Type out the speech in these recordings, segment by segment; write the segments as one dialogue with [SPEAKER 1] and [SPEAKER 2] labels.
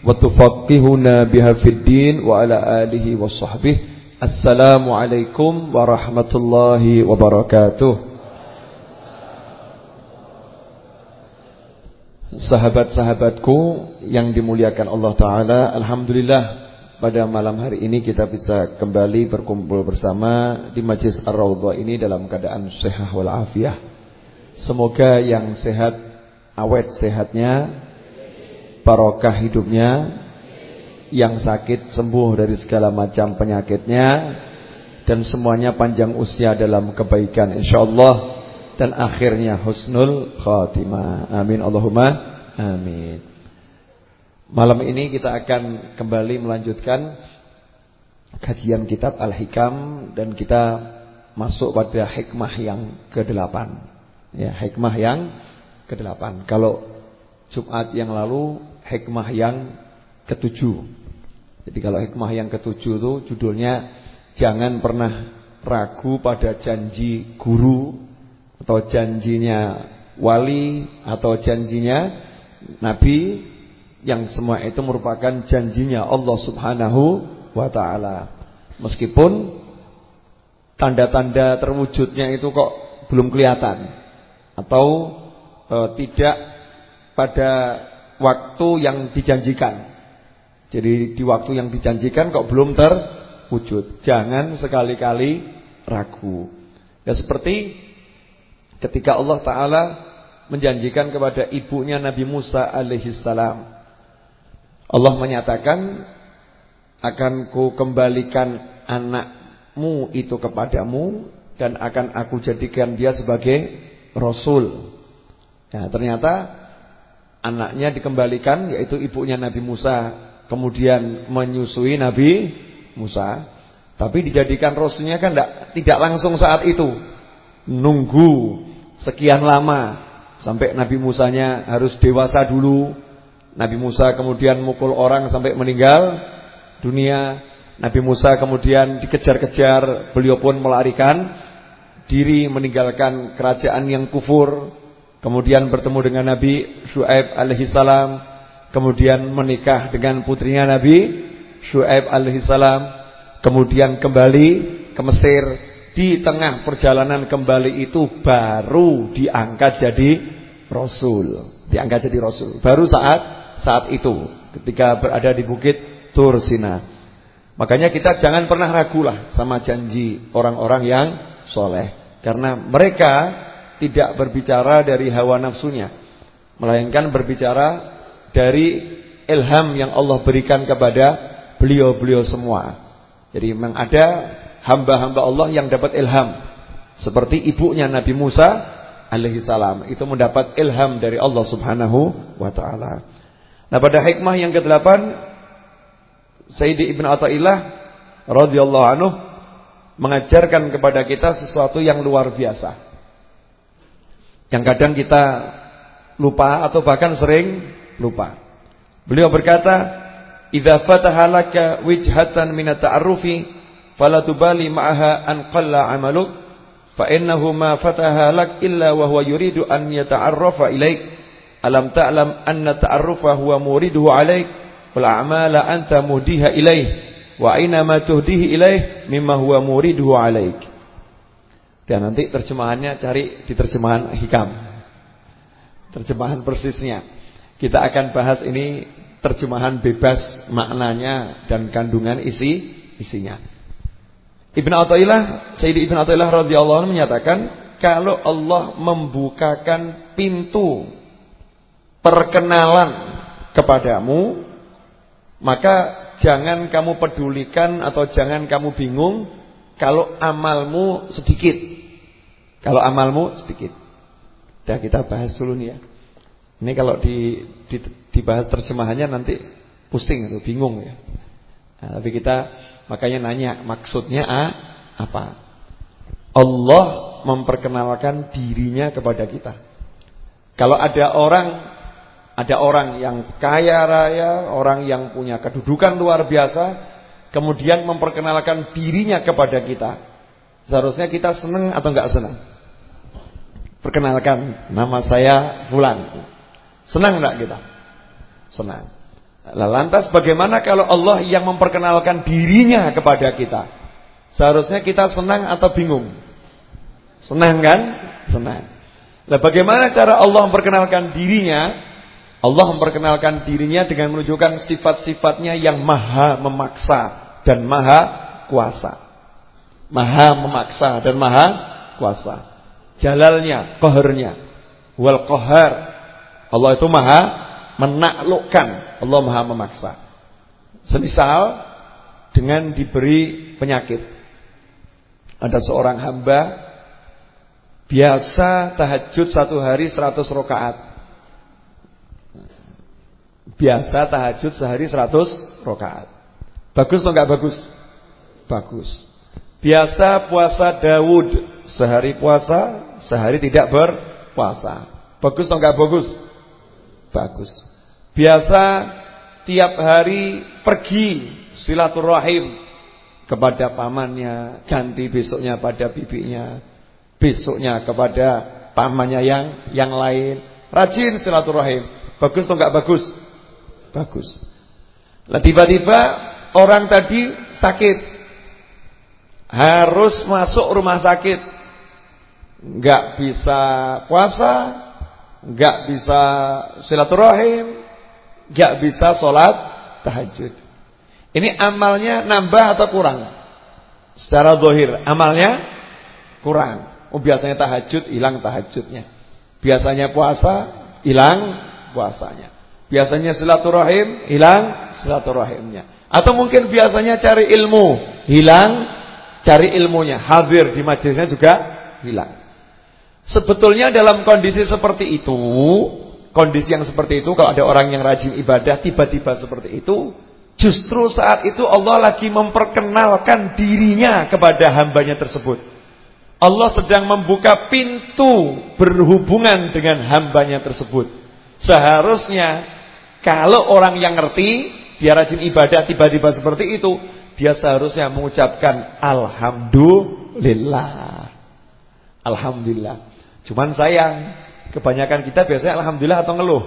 [SPEAKER 1] wa tufaqihuna biha fid din wa ala alihi wa sahbihi. Assalamualaikum warahmatullahi wabarakatuh Sahabat-sahabatku yang dimuliakan Allah Ta'ala Alhamdulillah pada malam hari ini kita bisa kembali berkumpul bersama Di Majlis Ar-Rawdha ini dalam keadaan sehat wal afiah Semoga yang sehat, awet sehatnya Barokah hidupnya Yang sakit sembuh dari segala macam penyakitnya Dan semuanya panjang usia dalam kebaikan InsyaAllah dan akhirnya husnul khatimah. Amin Allahumma amin. Malam ini kita akan kembali melanjutkan kajian kitab Al-Hikam dan kita masuk pada hikmah yang ke-8. Ya, hikmah yang ke-8. Kalau Jumat yang lalu hikmah yang ke-7. Jadi kalau hikmah yang ke-7 itu judulnya jangan pernah ragu pada janji guru atau janjinya wali atau janjinya nabi yang semua itu merupakan janjinya Allah Subhanahu wa taala. Meskipun tanda-tanda terwujudnya itu kok belum kelihatan atau e, tidak pada waktu yang dijanjikan. Jadi di waktu yang dijanjikan kok belum terwujud. Jangan sekali-kali ragu. Ya seperti Ketika Allah Ta'ala menjanjikan kepada ibunya Nabi Musa alaihissalam. Allah menyatakan akan ku kembalikan anakmu itu kepadamu dan akan aku jadikan dia sebagai rasul. Ya, ternyata anaknya dikembalikan yaitu ibunya Nabi Musa kemudian menyusui Nabi Musa. Tapi dijadikan rasulnya kan tidak, tidak langsung saat itu. Nunggu sekian lama sampai Nabi Musanya harus dewasa dulu. Nabi Musa kemudian mukul orang sampai meninggal dunia. Nabi Musa kemudian dikejar-kejar, beliau pun melarikan diri meninggalkan kerajaan yang kufur. Kemudian bertemu dengan Nabi Shu'aib alaihissalam, kemudian menikah dengan putrinya Nabi Shu'aib alaihissalam, kemudian kembali ke Mesir di tengah perjalanan kembali itu baru diangkat jadi rasul. Diangkat jadi rasul. Baru saat saat itu ketika berada di bukit Tur Sina. Makanya kita jangan pernah ragulah sama janji orang-orang yang soleh. Karena mereka tidak berbicara dari hawa nafsunya. Melainkan berbicara dari ilham yang Allah berikan kepada beliau-beliau semua. Jadi memang ada hamba-hamba Allah yang dapat ilham. Seperti ibunya Nabi Musa alaihi salam itu mendapat ilham dari Allah Subhanahu wa taala. Nah, pada hikmah yang ke-8 Sayyidi Ibn Athaillah radhiyallahu anhu mengajarkan kepada kita sesuatu yang luar biasa. Yang kadang kita lupa atau bahkan sering lupa. Beliau berkata, "Idza fataha laka wijhatan min at-ta'arrufi fala tubali ma'aha an qalla 'amaluk fa innahu ma fataha lak illa wa huwa yuridu an yata'arrafa ilaik alam ta'lam anna ta'arrufa huwa muriduhu 'alaik wal a'mala anta mudiha ilaih wa aina ma tuhdihi ilaih mimma huwa muriduhu 'alaik dan nanti terjemahannya cari di terjemahan hikam. Terjemahan persisnya. Kita akan bahas ini terjemahan bebas maknanya dan kandungan isi isinya. Ibn Atta'illah, Sayyidi Ibn Atta'illah radhiyallahu menyatakan, kalau Allah membukakan pintu perkenalan kepadamu, maka jangan kamu pedulikan atau jangan kamu bingung kalau amalmu sedikit. Kalau amalmu sedikit. Dah kita bahas dulu nih ya. Ini kalau di, di, dibahas terjemahannya nanti Pusing itu, bingung ya. Nah, tapi kita makanya nanya maksudnya ah, apa? Allah memperkenalkan dirinya kepada kita. Kalau ada orang ada orang yang kaya raya, orang yang punya kedudukan luar biasa, kemudian memperkenalkan dirinya kepada kita. Seharusnya kita senang atau enggak senang? Perkenalkan, nama saya Fulan. Senang enggak kita? Senang. Lantas bagaimana kalau Allah yang memperkenalkan dirinya kepada kita? Seharusnya kita senang atau bingung? Senang kan? Senang. Nah, bagaimana cara Allah memperkenalkan dirinya? Allah memperkenalkan dirinya dengan menunjukkan sifat-sifatnya yang maha memaksa dan maha kuasa. Maha memaksa dan maha kuasa. Jalalnya, kohernya. Wal kohar. Allah itu maha menaklukkan Allah Maha memaksa. Semisal dengan diberi penyakit. Ada seorang hamba biasa tahajud satu hari seratus rakaat. Biasa tahajud sehari seratus rakaat. Bagus atau enggak bagus? Bagus. Biasa puasa Dawud sehari puasa, sehari tidak berpuasa. Bagus atau enggak bagus? Bagus. Biasa tiap hari pergi silaturahim kepada pamannya, ganti besoknya pada bibinya, besoknya kepada pamannya yang yang lain. Rajin silaturahim. Bagus atau enggak bagus? Bagus. Tiba-tiba orang tadi sakit. Harus masuk rumah sakit. Enggak bisa puasa, enggak bisa silaturahim, Gak bisa sholat tahajud. Ini amalnya nambah atau kurang? Secara dohir, amalnya kurang. Oh biasanya tahajud, hilang tahajudnya. Biasanya puasa, hilang puasanya. Biasanya silaturahim, hilang silaturahimnya. Atau mungkin biasanya cari ilmu, hilang cari ilmunya. Hadir di majelisnya juga hilang. Sebetulnya dalam kondisi seperti itu kondisi yang seperti itu kalau ada orang yang rajin ibadah tiba-tiba seperti itu justru saat itu Allah lagi memperkenalkan dirinya kepada hambanya tersebut Allah sedang membuka pintu berhubungan dengan hambanya tersebut seharusnya kalau orang yang ngerti dia rajin ibadah tiba-tiba seperti itu dia seharusnya mengucapkan Alhamdulillah. Alhamdulillah. Cuman sayang Kebanyakan kita biasanya alhamdulillah atau ngeluh.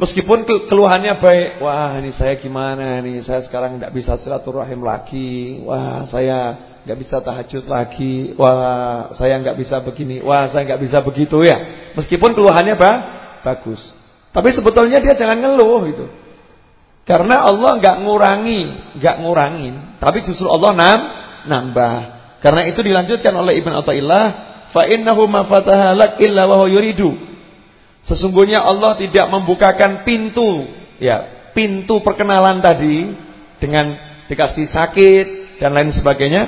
[SPEAKER 1] Meskipun keluhannya baik, wah ini saya gimana nih, saya sekarang tidak bisa silaturahim lagi, wah saya nggak bisa tahajud lagi, wah saya nggak bisa begini, wah saya nggak bisa begitu. Ya. Meskipun keluhannya bah, bagus, tapi sebetulnya dia jangan ngeluh itu, karena Allah nggak ngurangi, nggak ngurangin, tapi justru Allah nam, nambah. Karena itu dilanjutkan oleh Ibn Atta'illah, fa innahu ma fataha lak illa wa yuridu. Sesungguhnya Allah tidak membukakan pintu, ya, pintu perkenalan tadi dengan dikasih sakit dan lain sebagainya,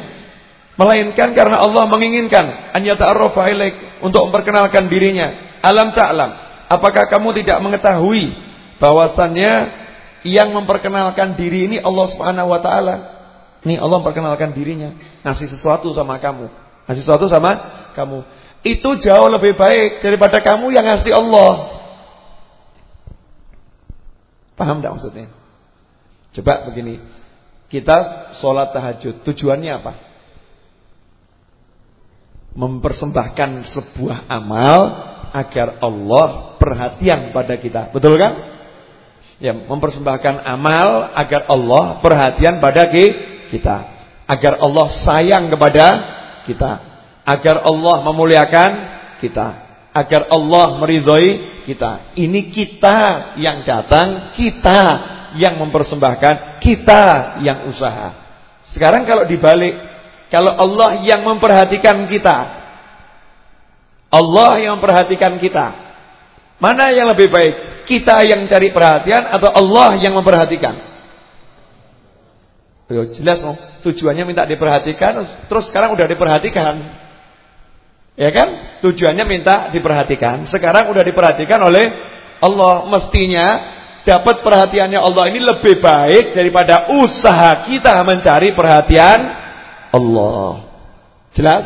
[SPEAKER 1] melainkan karena Allah menginginkan an yata'arrafa ilaik untuk memperkenalkan dirinya. Alam ta'lam, apakah kamu tidak mengetahui bahwasannya yang memperkenalkan diri ini Allah Subhanahu wa taala? Nih Allah perkenalkan dirinya, ngasih sesuatu sama kamu, ngasih sesuatu sama kamu. Itu jauh lebih baik daripada kamu yang ngasih Allah. Paham tidak maksudnya? Coba begini, kita sholat tahajud, tujuannya apa? Mempersembahkan sebuah amal agar Allah perhatian pada kita. Betul kan? Ya, mempersembahkan amal agar Allah perhatian pada kita agar Allah sayang kepada kita, agar Allah memuliakan kita, agar Allah meridhoi kita. Ini kita yang datang, kita yang mempersembahkan, kita yang usaha. Sekarang kalau dibalik, kalau Allah yang memperhatikan kita, Allah yang memperhatikan kita, mana yang lebih baik? Kita yang cari perhatian atau Allah yang memperhatikan? Yo, jelas oh, tujuannya minta diperhatikan, terus sekarang udah diperhatikan. Ya kan? Tujuannya minta diperhatikan, sekarang udah diperhatikan oleh Allah mestinya dapat perhatiannya Allah ini lebih baik daripada usaha kita mencari perhatian Allah. Jelas?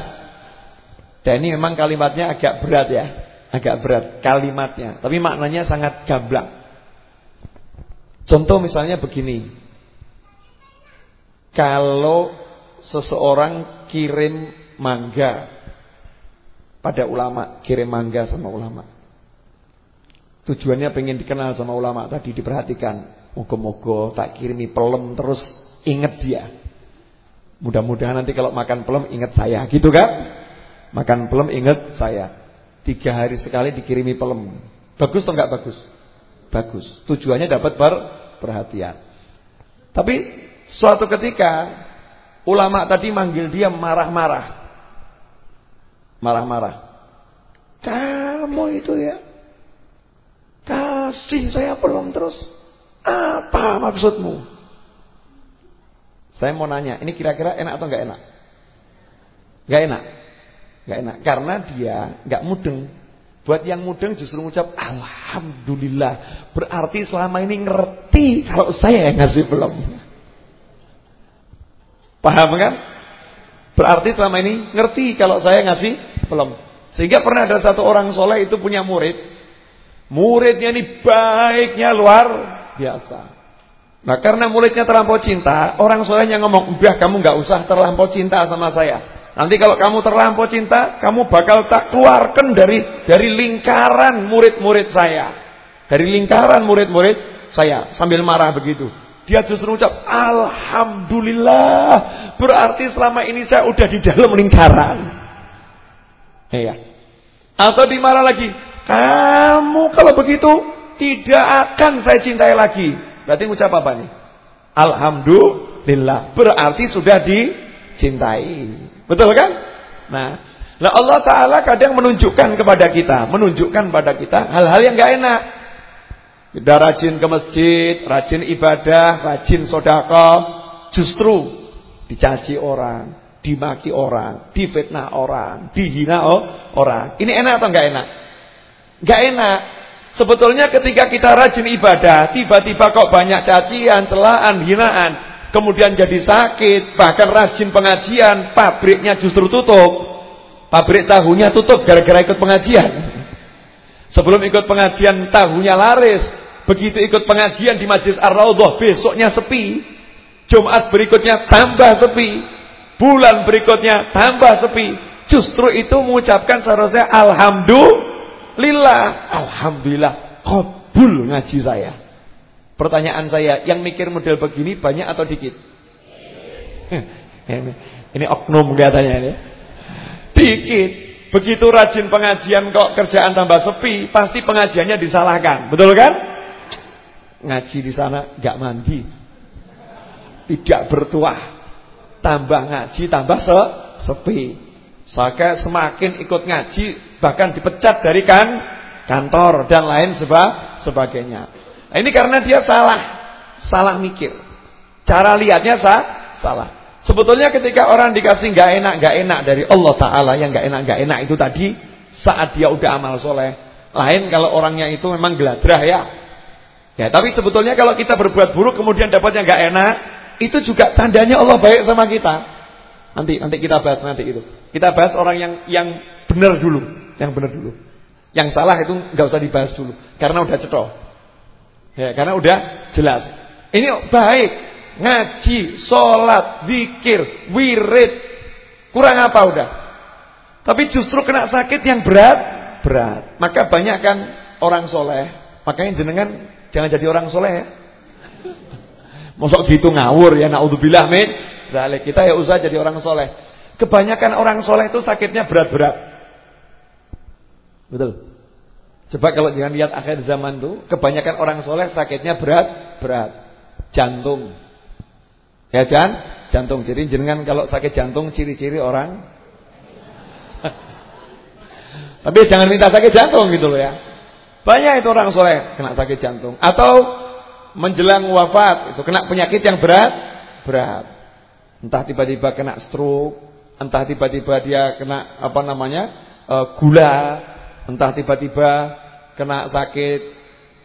[SPEAKER 1] Dan ini memang kalimatnya agak berat ya. Agak berat kalimatnya, tapi maknanya sangat gamblang. Contoh misalnya begini. Kalau seseorang kirim mangga pada ulama, kirim mangga sama ulama. Tujuannya pengen dikenal sama ulama tadi diperhatikan. Moga-moga tak kirimi pelem terus inget dia. Mudah-mudahan nanti kalau makan pelem inget saya, gitu kan? Makan pelem inget saya. Tiga hari sekali dikirimi pelem. Bagus atau enggak bagus? Bagus. Tujuannya dapat ber perhatian. Tapi suatu ketika ulama tadi manggil dia marah-marah. Marah-marah. Kamu itu ya Kasih saya belum terus. Apa maksudmu? Saya mau nanya, ini kira-kira enak atau enggak enak? Enggak enak. Enggak enak karena dia enggak mudeng. Buat yang mudeng justru mengucap alhamdulillah. Berarti selama ini ngerti kalau saya yang ngasih belum. Paham kan? Berarti selama ini ngerti kalau saya ngasih belum. Sehingga pernah ada satu orang soleh itu punya murid Muridnya ini baiknya luar biasa. Nah karena muridnya terlampau cinta, orang solehnya ngomong, biar kamu nggak usah terlampau cinta sama saya. Nanti kalau kamu terlampau cinta, kamu bakal tak keluarkan dari dari lingkaran murid-murid saya. Dari lingkaran murid-murid saya. Sambil marah begitu. Dia justru ucap, Alhamdulillah. Berarti selama ini saya udah di dalam lingkaran. Iya. Atau dimarah lagi. Kamu kalau begitu tidak akan saya cintai lagi. Berarti ngucap apa nih? Alhamdulillah. Berarti sudah dicintai. Betul kan? Nah, nah Allah Taala kadang menunjukkan kepada kita, menunjukkan pada kita hal-hal yang gak enak. Kita rajin ke masjid, rajin ibadah, rajin sodako, justru dicaci orang, dimaki orang, difitnah orang, dihina orang. Ini enak atau enggak enak? Gak enak. Sebetulnya ketika kita rajin ibadah, tiba-tiba kok banyak cacian, celaan, hinaan, kemudian jadi sakit, bahkan rajin pengajian, pabriknya justru tutup. Pabrik tahunya tutup gara-gara ikut pengajian. Sebelum ikut pengajian tahunya laris, begitu ikut pengajian di Majlis Ar-Raudhah besoknya sepi. Jumat berikutnya tambah sepi. Bulan berikutnya tambah sepi. Justru itu mengucapkan seharusnya alhamdulillah Lillah, alhamdulillah kabul ngaji saya. Pertanyaan saya, yang mikir model begini banyak atau dikit? ini, ini oknum katanya ini. Dikit. Begitu rajin pengajian kok kerjaan tambah sepi, pasti pengajiannya disalahkan. Betul kan? Ngaji di sana nggak mandi. Tidak bertuah. Tambah ngaji tambah se sepi. Saya semakin ikut ngaji bahkan dipecat dari kan kantor dan lain seba sebagainya. Nah, ini karena dia salah, salah mikir. Cara lihatnya sah, salah. Sebetulnya ketika orang dikasih nggak enak, nggak enak dari Allah Taala yang nggak enak, nggak enak itu tadi saat dia udah amal soleh. Lain kalau orangnya itu memang geladrah ya. Ya, tapi sebetulnya kalau kita berbuat buruk kemudian dapatnya nggak enak, itu juga tandanya Allah baik sama kita. Nanti nanti kita bahas nanti itu. Kita bahas orang yang yang benar dulu, yang benar dulu. Yang salah itu nggak usah dibahas dulu karena udah cetok. Ya, karena udah jelas. Ini baik, ngaji, sholat, zikir, wirid. Kurang apa udah? Tapi justru kena sakit yang berat, berat. Maka banyak kan orang soleh. Makanya jenengan jangan jadi orang soleh ya. Mosok gitu ngawur ya naudzubillah min Dalik kita ya usah jadi orang soleh. Kebanyakan orang soleh itu sakitnya berat-berat. Betul. Coba kalau jangan lihat akhir zaman tuh, kebanyakan orang soleh sakitnya berat-berat. Jantung. Ya Jan, jantung. Jadi jenengan kalau sakit jantung ciri-ciri orang. Tapi jangan minta sakit jantung gitu loh ya. Banyak itu orang soleh kena sakit jantung. Atau menjelang wafat itu kena penyakit yang berat, berat. Entah tiba-tiba kena stroke, entah tiba-tiba dia kena apa namanya? Uh, gula, entah tiba-tiba kena sakit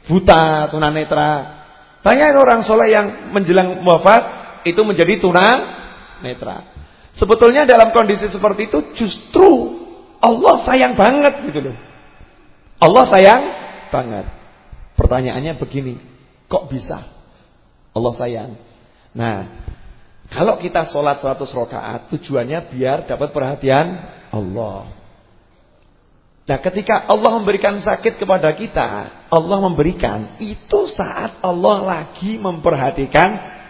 [SPEAKER 1] buta, tunanetra. Banyak orang soleh yang menjelang wafat itu menjadi tunanetra. Sebetulnya dalam kondisi seperti itu justru Allah sayang banget gitu loh. Allah sayang banget. Pertanyaannya begini, kok bisa? Allah sayang. Nah, kalau kita sholat 100 rakaat tujuannya biar dapat perhatian Allah. Nah ketika Allah memberikan sakit kepada kita Allah memberikan. Itu saat Allah lagi memperhatikan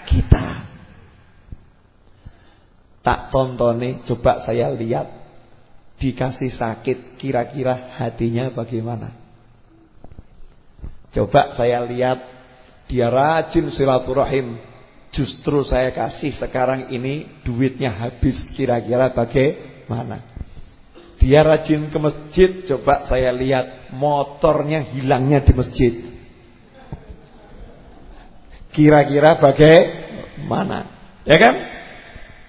[SPEAKER 1] kita. Tak tonton Coba saya lihat. Dikasih sakit Kira-kira hatinya bagaimana? Coba saya lihat. Dia rajin silaturahim. Justru saya kasih sekarang ini duitnya habis kira-kira bagaimana? Dia rajin ke masjid, coba saya lihat motornya hilangnya di masjid. Kira-kira bagaimana? Ya kan?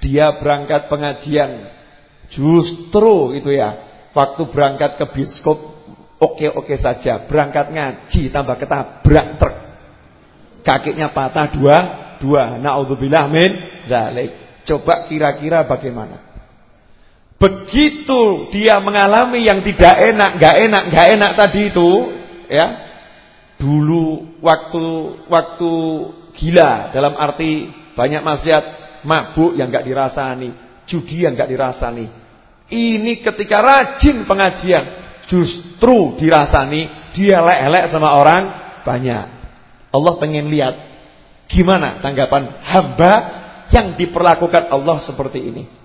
[SPEAKER 1] Dia berangkat pengajian, justru itu ya. Waktu berangkat ke biskop, oke-oke saja. Berangkat ngaji, tambah ketabrak truk. Kakinya patah dua dua. Naudzubillah min dzalik. Coba kira-kira bagaimana? Begitu dia mengalami yang tidak enak, nggak enak, nggak enak tadi itu, ya. Dulu waktu waktu gila dalam arti banyak maksiat, mabuk yang nggak dirasani, judi yang nggak dirasani. Ini ketika rajin pengajian, justru dirasani, dia elek-elek sama orang banyak. Allah pengen lihat Gimana tanggapan hamba yang diperlakukan Allah seperti ini?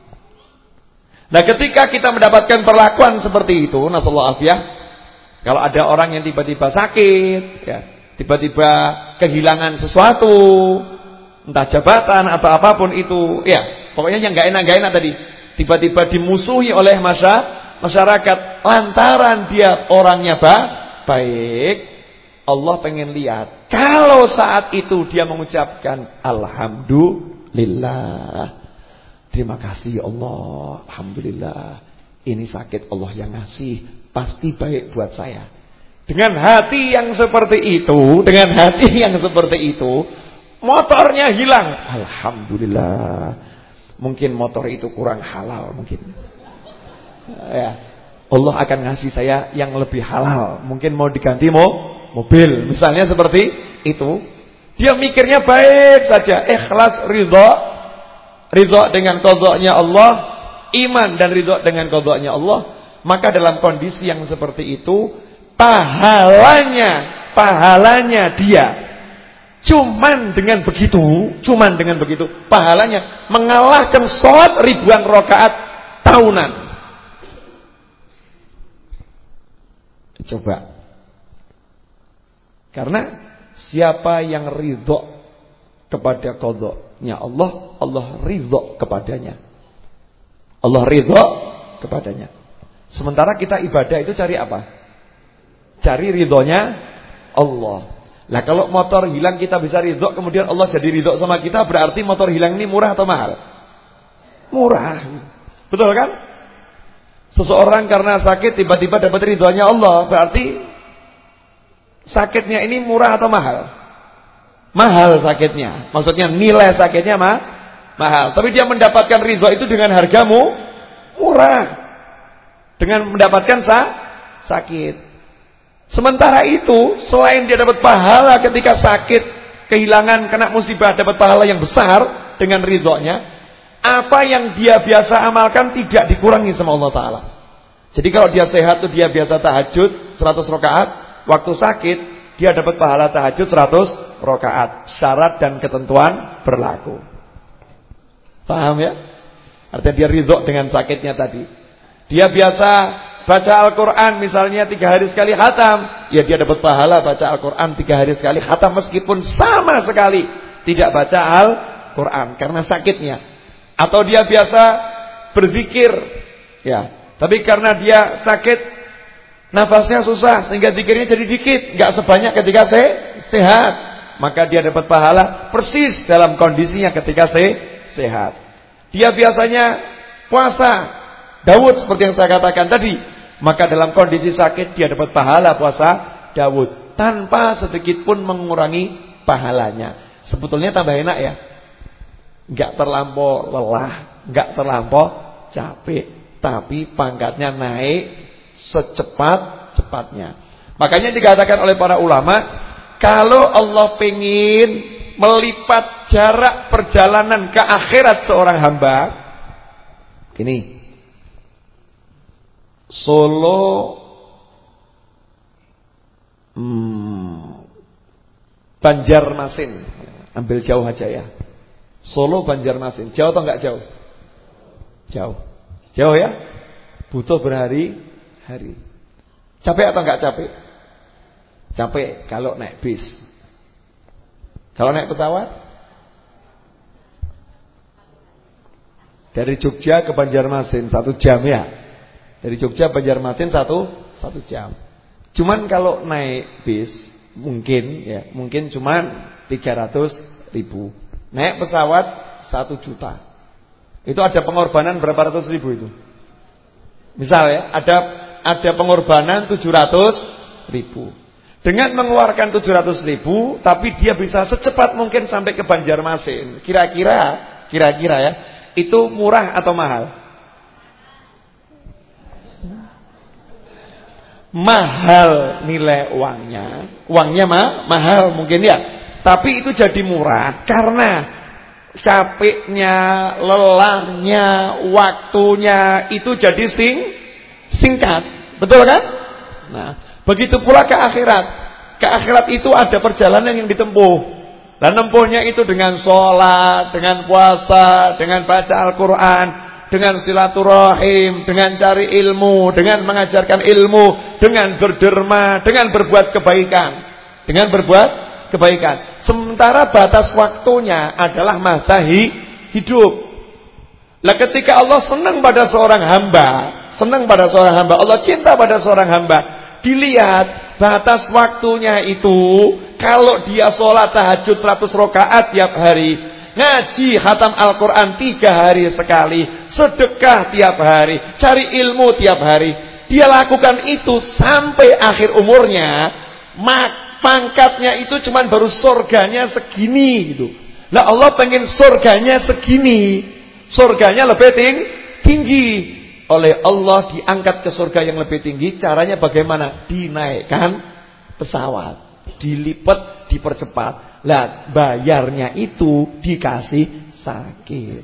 [SPEAKER 1] Nah ketika kita mendapatkan perlakuan seperti itu Nasallahu afiyah Kalau ada orang yang tiba-tiba sakit ya, Tiba-tiba kehilangan sesuatu Entah jabatan atau apa pun itu Ya pokoknya yang gak enak-gak enak tadi Tiba-tiba dimusuhi oleh masyarakat Lantaran dia orangnya ba, baik Allah pengen lihat kalau saat itu dia mengucapkan alhamdulillah. Terima kasih ya Allah, alhamdulillah. Ini sakit Allah yang ngasih, pasti baik buat saya. Dengan hati yang seperti itu, dengan hati yang seperti itu, motornya hilang. Alhamdulillah. Mungkin motor itu kurang halal mungkin. Ya. Allah akan ngasih saya yang lebih halal. Mungkin mau diganti mau mobil misalnya seperti itu dia mikirnya baik saja ikhlas ridho ridho dengan kodoknya Allah iman dan ridho dengan kodoknya Allah maka dalam kondisi yang seperti itu pahalanya pahalanya dia cuman dengan begitu cuman dengan begitu pahalanya mengalahkan sholat ribuan rokaat tahunan. Coba. Karena siapa yang ridho kepada kodoknya Allah, Allah ridho kepadanya. Allah ridho kepadanya. Sementara kita ibadah itu cari apa? Cari ridhonya Allah. Nah kalau motor hilang kita bisa ridho, kemudian Allah jadi ridho sama kita, berarti motor hilang ini murah atau mahal? Murah. Betul kan? Seseorang karena sakit tiba-tiba dapat ridhonya Allah, berarti sakitnya ini murah atau mahal? Mahal sakitnya. Maksudnya nilai sakitnya mah mahal. Tapi dia mendapatkan ridho itu dengan hargamu murah. Dengan mendapatkan sa sakit. Sementara itu, selain dia dapat pahala ketika sakit, kehilangan, kena musibah, dapat pahala yang besar dengan ridhonya, apa yang dia biasa amalkan tidak dikurangi sama Allah Ta'ala. Jadi kalau dia sehat tuh dia biasa tahajud 100 rakaat, waktu sakit dia dapat pahala tahajud 100 rakaat. Syarat dan ketentuan berlaku. Paham ya? Artinya dia ridho dengan sakitnya tadi. Dia biasa baca Al-Quran misalnya tiga hari sekali khatam. Ya dia dapat pahala baca Al-Quran tiga hari sekali khatam. Meskipun sama sekali tidak baca Al-Quran. Karena sakitnya. Atau dia biasa berzikir. Ya. Tapi karena dia sakit Nafasnya susah sehingga dikirnya jadi dikit, nggak sebanyak ketika se sehat. Maka dia dapat pahala persis dalam kondisinya ketika se sehat. Dia biasanya puasa Daud seperti yang saya katakan tadi, maka dalam kondisi sakit dia dapat pahala puasa Daud. tanpa sedikit pun mengurangi pahalanya. Sebetulnya tambah enak ya. Enggak terlampau lelah, enggak terlampau capek, tapi pangkatnya naik secepat-cepatnya. Makanya dikatakan oleh para ulama, kalau Allah pengen melipat jarak perjalanan ke akhirat seorang hamba, gini. Solo hmm, Banjarmasin. Ambil jauh aja ya. Solo Banjarmasin. Jauh atau enggak jauh? Jauh. Jauh ya? Butuh berhari-hari. Capek atau enggak capek? Capek kalau naik bis. Kalau naik pesawat? Dari Jogja ke Banjarmasin satu jam ya. Dari Jogja Banjarmasin satu satu jam. Cuman kalau naik bis Mungkin ya, mungkin cuma 300 ribu. Naik pesawat 1 juta. Itu ada pengorbanan berapa ratus ribu itu? Misal ya, ada ada pengorbanan 700 ribu. Dengan mengeluarkan 700 ribu, tapi dia bisa secepat mungkin sampai ke Banjarmasin. Kira-kira, kira-kira ya, itu murah atau mahal? mahal nilai uangnya. Uangnya mah mahal mungkin ya. Tapi itu jadi murah karena capeknya, lelahnya, waktunya itu jadi sing singkat. Betul kan? Nah, begitu pula ke akhirat. Ke akhirat itu ada perjalanan yang ditempuh. Dan nempuhnya itu dengan sholat, dengan puasa, dengan baca Al-Quran, dengan silaturahim, dengan cari ilmu, dengan mengajarkan ilmu, dengan berderma, dengan berbuat kebaikan, dengan berbuat kebaikan. Sementara batas waktunya adalah masa hidup. Lah ketika Allah senang pada seorang hamba, senang pada seorang hamba, Allah cinta pada seorang hamba, dilihat batas waktunya itu kalau dia sholat tahajud 100 rakaat tiap hari ngaji hatam Al-Quran tiga hari sekali, sedekah tiap hari, cari ilmu tiap hari. Dia lakukan itu sampai akhir umurnya, mak pangkatnya itu cuman baru surganya segini gitu. Lah Allah pengen surganya segini, surganya lebih ting tinggi. Oleh Allah diangkat ke surga yang lebih tinggi, caranya bagaimana? Dinaikkan pesawat, dilipat, dipercepat. Lah bayarnya itu dikasih sakit.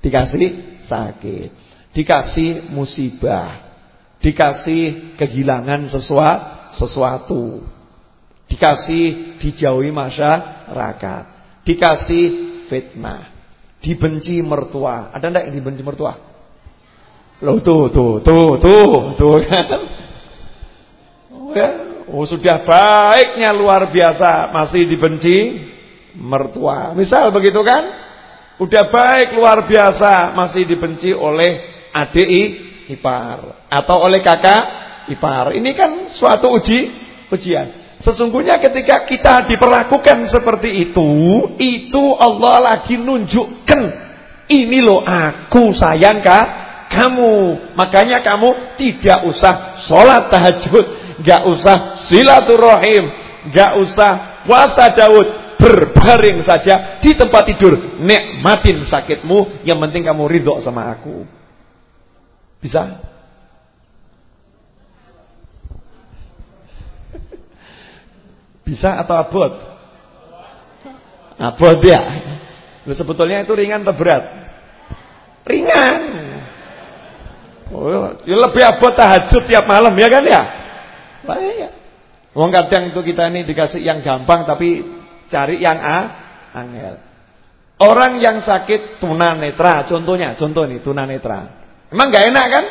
[SPEAKER 1] Dikasih sakit. Dikasih musibah. Dikasih kehilangan sesuatu, sesuatu. Dikasih dijauhi masyarakat. Dikasih fitnah. Dibenci mertua. Ada enggak yang dibenci mertua? Loh tuh tuh tuh tuh tuh kan. Oh ya, Oh sudah baiknya luar biasa masih dibenci mertua. Misal begitu kan? Udah baik luar biasa masih dibenci oleh adik ipar atau oleh kakak ipar. Ini kan suatu uji ujian. Sesungguhnya ketika kita diperlakukan seperti itu, itu Allah lagi nunjukkan ini loh aku sayang kak kamu. Makanya kamu tidak usah sholat tahajud Gak usah silaturahim, gak usah puasa Daud, berbaring saja di tempat tidur, nikmatin sakitmu, yang penting kamu ridho sama aku. Bisa? Bisa atau abot? Abot ya. Loh, sebetulnya itu ringan atau berat? Ringan. Oh, ya lebih abot tahajud tiap malam ya kan ya? Bahaya. Wong kadang itu kita ini dikasih yang gampang tapi cari yang a angel. Orang yang sakit tunanetra contohnya, contoh nih tunanetra. Emang nggak enak kan?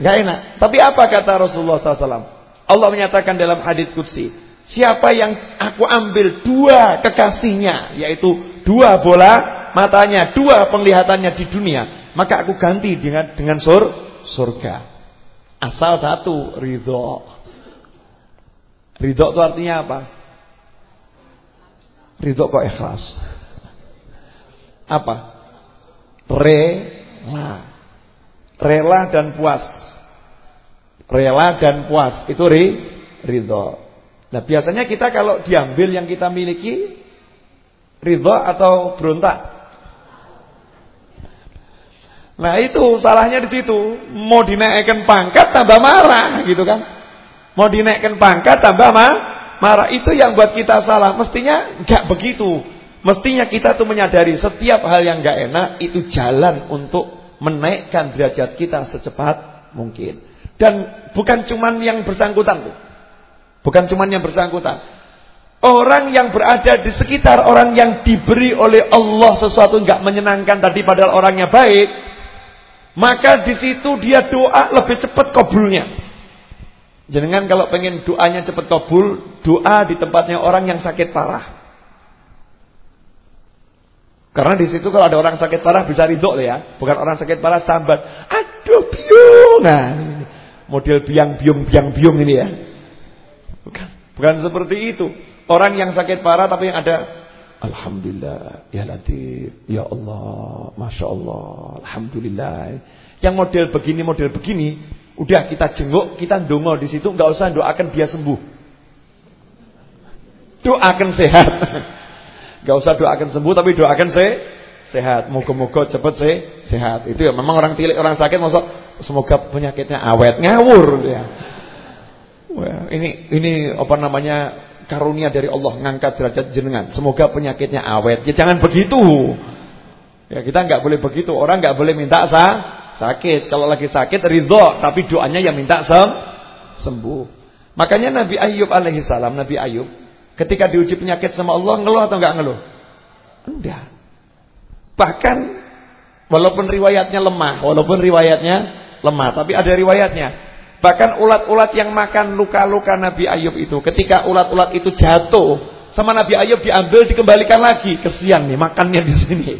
[SPEAKER 1] Nggak enak. Tapi apa kata Rasulullah SAW? Allah menyatakan dalam hadits qudsi, siapa yang aku ambil dua kekasihnya, yaitu dua bola matanya, dua penglihatannya di dunia, maka aku ganti dengan dengan sur surga. Asal satu ridho. Ridho itu artinya apa? Ridho kok ikhlas. Apa? Rela. Rela dan puas. Rela dan puas. Itu ri, ridho. Nah biasanya kita kalau diambil yang kita miliki ridho atau berontak? Nah itu salahnya di situ. Mau dinaikkan pangkat tambah marah gitu kan. Mau dinaikkan pangkat tambah ma marah. Itu yang buat kita salah. Mestinya nggak begitu. Mestinya kita tuh menyadari setiap hal yang nggak enak itu jalan untuk menaikkan derajat kita secepat mungkin. Dan bukan cuman yang bersangkutan tuh. Bukan cuman yang bersangkutan. Orang yang berada di sekitar orang yang diberi oleh Allah sesuatu nggak menyenangkan tadi padahal orangnya baik, maka di situ dia doa lebih cepat kabulnya. Jenengan kalau pengen doanya cepat kabul, doa di tempatnya orang yang sakit parah. Karena di situ kalau ada orang sakit parah bisa ridho ya, bukan orang sakit parah sambat. Aduh biung. Nah, model biang biung biang biung ini ya. Bukan, bukan seperti itu. Orang yang sakit parah tapi yang ada Alhamdulillah, ya Latif, ya Allah, Masya Allah, Alhamdulillah. Yang model begini, model begini, udah kita jenguk, kita ndonga di situ, nggak usah doakan dia sembuh. Doakan sehat. Nggak usah doakan sembuh, tapi doakan se sehat. Moga-moga cepat se sehat. Itu ya memang orang tilik, orang sakit masuk semoga penyakitnya awet, ngawur ya. Wah, ini ini apa namanya karunia dari Allah ngangkat derajat jenengan. Semoga penyakitnya awet. Ya jangan begitu. Ya kita nggak boleh begitu. Orang nggak boleh minta sa sakit. Kalau lagi sakit ridho, tapi doanya yang minta sem sembuh. Makanya Nabi Ayub alaihissalam, Nabi Ayub ketika diuji penyakit sama Allah ngeluh atau nggak ngeluh? Enggak. Bahkan walaupun riwayatnya lemah, walaupun riwayatnya lemah, tapi ada riwayatnya Bahkan ulat-ulat yang makan luka-luka Nabi Ayub itu Ketika ulat-ulat itu jatuh Sama Nabi Ayub diambil dikembalikan lagi. Kesian nih makannya di sini.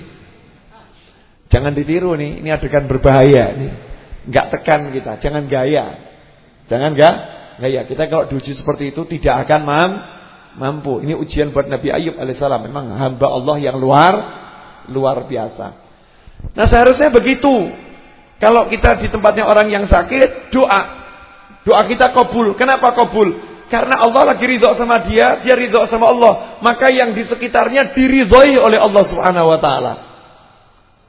[SPEAKER 1] Jangan ditiru nih Ini adegan berbahaya nih. Gak tekan kita, jangan gaya. Jangan gak gaya. Kita kalau diuji seperti itu tidak akan mam, mampu. Ini ujian buat Nabi Ayub alaihissalam. Memang hamba Allah yang luar Luar biasa. Nah seharusnya begitu. Kalau kita di tempatnya orang yang sakit Doa Doa kita kabul. Kenapa kabul? Karena Allah lagi ridho sama dia, dia ridho sama Allah. Maka yang di sekitarnya diridhoi oleh Allah Subhanahu wa taala.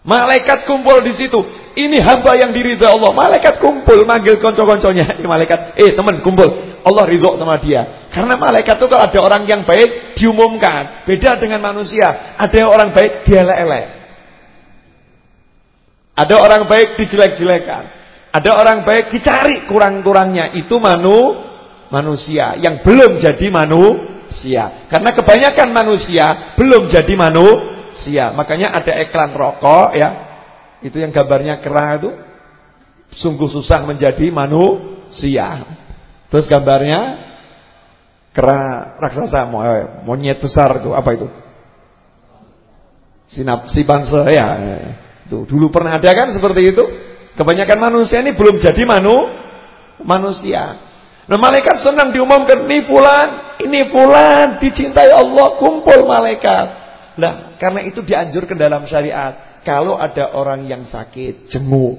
[SPEAKER 1] Malaikat kumpul di situ. Ini hamba yang diridhoi Allah. Malaikat kumpul manggil konco-konconya. Ini malaikat, "Eh, teman, kumpul. Allah ridho sama dia." Karena malaikat itu kalau ada orang yang baik diumumkan. Beda dengan manusia. Ada orang baik dia elek Ada orang baik dijelek-jelekan. Ada orang baik dicari kurang-kurangnya itu manu manusia yang belum jadi manusia. Karena kebanyakan manusia belum jadi manusia. Makanya ada iklan rokok ya. Itu yang gambarnya kera itu sungguh susah menjadi manusia. Terus gambarnya kera raksasa eh, monyet besar itu apa itu? Sinapsi bangsa ya. Itu dulu pernah ada kan seperti itu? Kebanyakan manusia ini belum jadi manu manusia. Nah malaikat senang diumumkan ini fulan, ini fulan dicintai Allah, kumpul malaikat. Nah, karena itu dianjurkan dalam syariat. Kalau ada orang yang sakit, jenguk.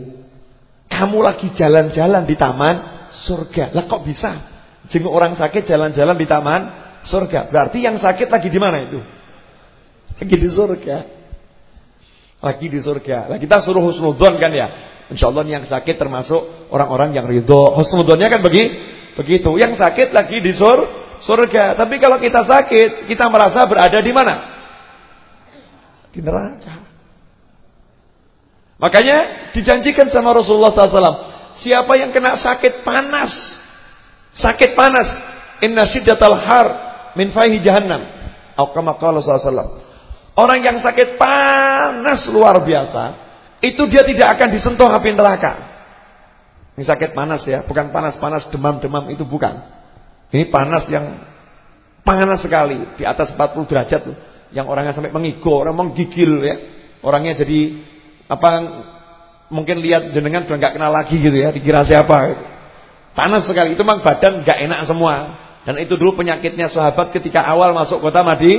[SPEAKER 1] Kamu lagi jalan-jalan di taman surga. Lah kok bisa? Jenguk orang sakit jalan-jalan di taman surga. Berarti yang sakit lagi di mana itu? Lagi di surga. Lagi di surga. Lah kita suruh husnudzon kan ya. Insya Allah yang sakit termasuk orang-orang yang ridho. Husnudonnya kan begi, begitu. Yang sakit lagi di sur, surga. Tapi kalau kita sakit, kita merasa berada di mana? Di neraka. Makanya dijanjikan sama Rasulullah SAW. Siapa yang kena sakit panas. Sakit panas. Inna syiddatal har min fahi jahannam. Atau kama SAW. Orang yang sakit panas luar biasa itu dia tidak akan disentuh api neraka. Ini sakit panas ya, bukan panas-panas demam-demam itu bukan. Ini panas yang panas sekali, di atas 40 derajat tuh. Yang orangnya sampai mengigo, orang menggigil ya. Orangnya jadi apa mungkin lihat jenengan sudah nggak kenal lagi gitu ya, dikira siapa gitu. Panas sekali, itu memang badan nggak enak semua. Dan itu dulu penyakitnya sahabat ketika awal masuk kota Madi,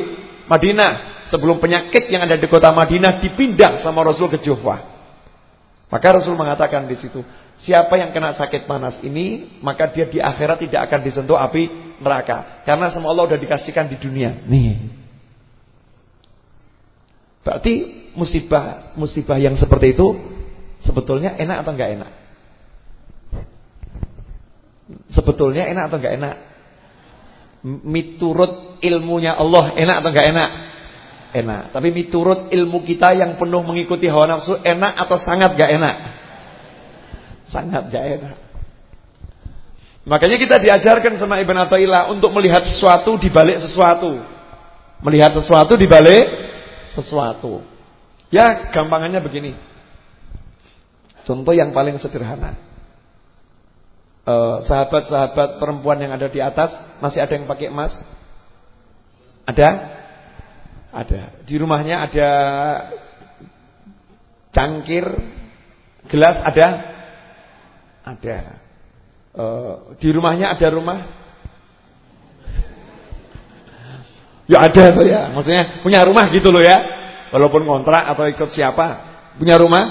[SPEAKER 1] Madinah sebelum penyakit yang ada di kota Madinah dipindah sama Rasul ke Jufah. Maka Rasul mengatakan di situ, siapa yang kena sakit panas ini, maka dia di akhirat tidak akan disentuh api neraka. Karena semua Allah sudah dikasihkan di dunia. Nih. Berarti musibah musibah yang seperti itu sebetulnya enak atau enggak enak? Sebetulnya enak atau enggak enak? Miturut ilmunya Allah enak atau enggak enak? Enak. Tapi miturut ilmu kita yang penuh mengikuti hawa nafsu enak atau sangat enggak enak? Sangat enggak enak. Makanya kita diajarkan sama Ibn Atta'illah untuk melihat sesuatu di balik sesuatu. Melihat sesuatu di balik sesuatu. Ya, gampangannya begini. Contoh yang paling sederhana. Eh, sahabat-sahabat perempuan yang ada di atas masih ada yang pakai emas? Ada? Ada. Di rumahnya ada cangkir, gelas ada? Ada. Uh, di rumahnya ada rumah? Ya ada tuh ya. Maksudnya punya rumah gitu loh ya. Walaupun kontrak atau ikut siapa, punya rumah?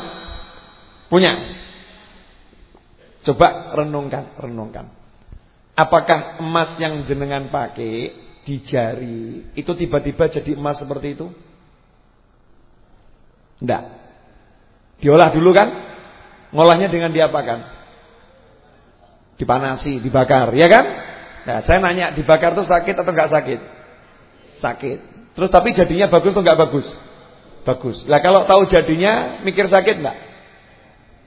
[SPEAKER 1] Punya. Coba renungkan, renungkan. Apakah emas yang jenengan pakai di jari itu tiba-tiba jadi emas seperti itu? Tidak. Diolah dulu kan? Ngolahnya dengan diapakan? Dipanasi, dibakar, ya kan? Nah, saya nanya, dibakar itu sakit atau enggak sakit? Sakit. Terus tapi jadinya bagus atau enggak bagus? Bagus. Lah kalau tahu jadinya mikir sakit enggak?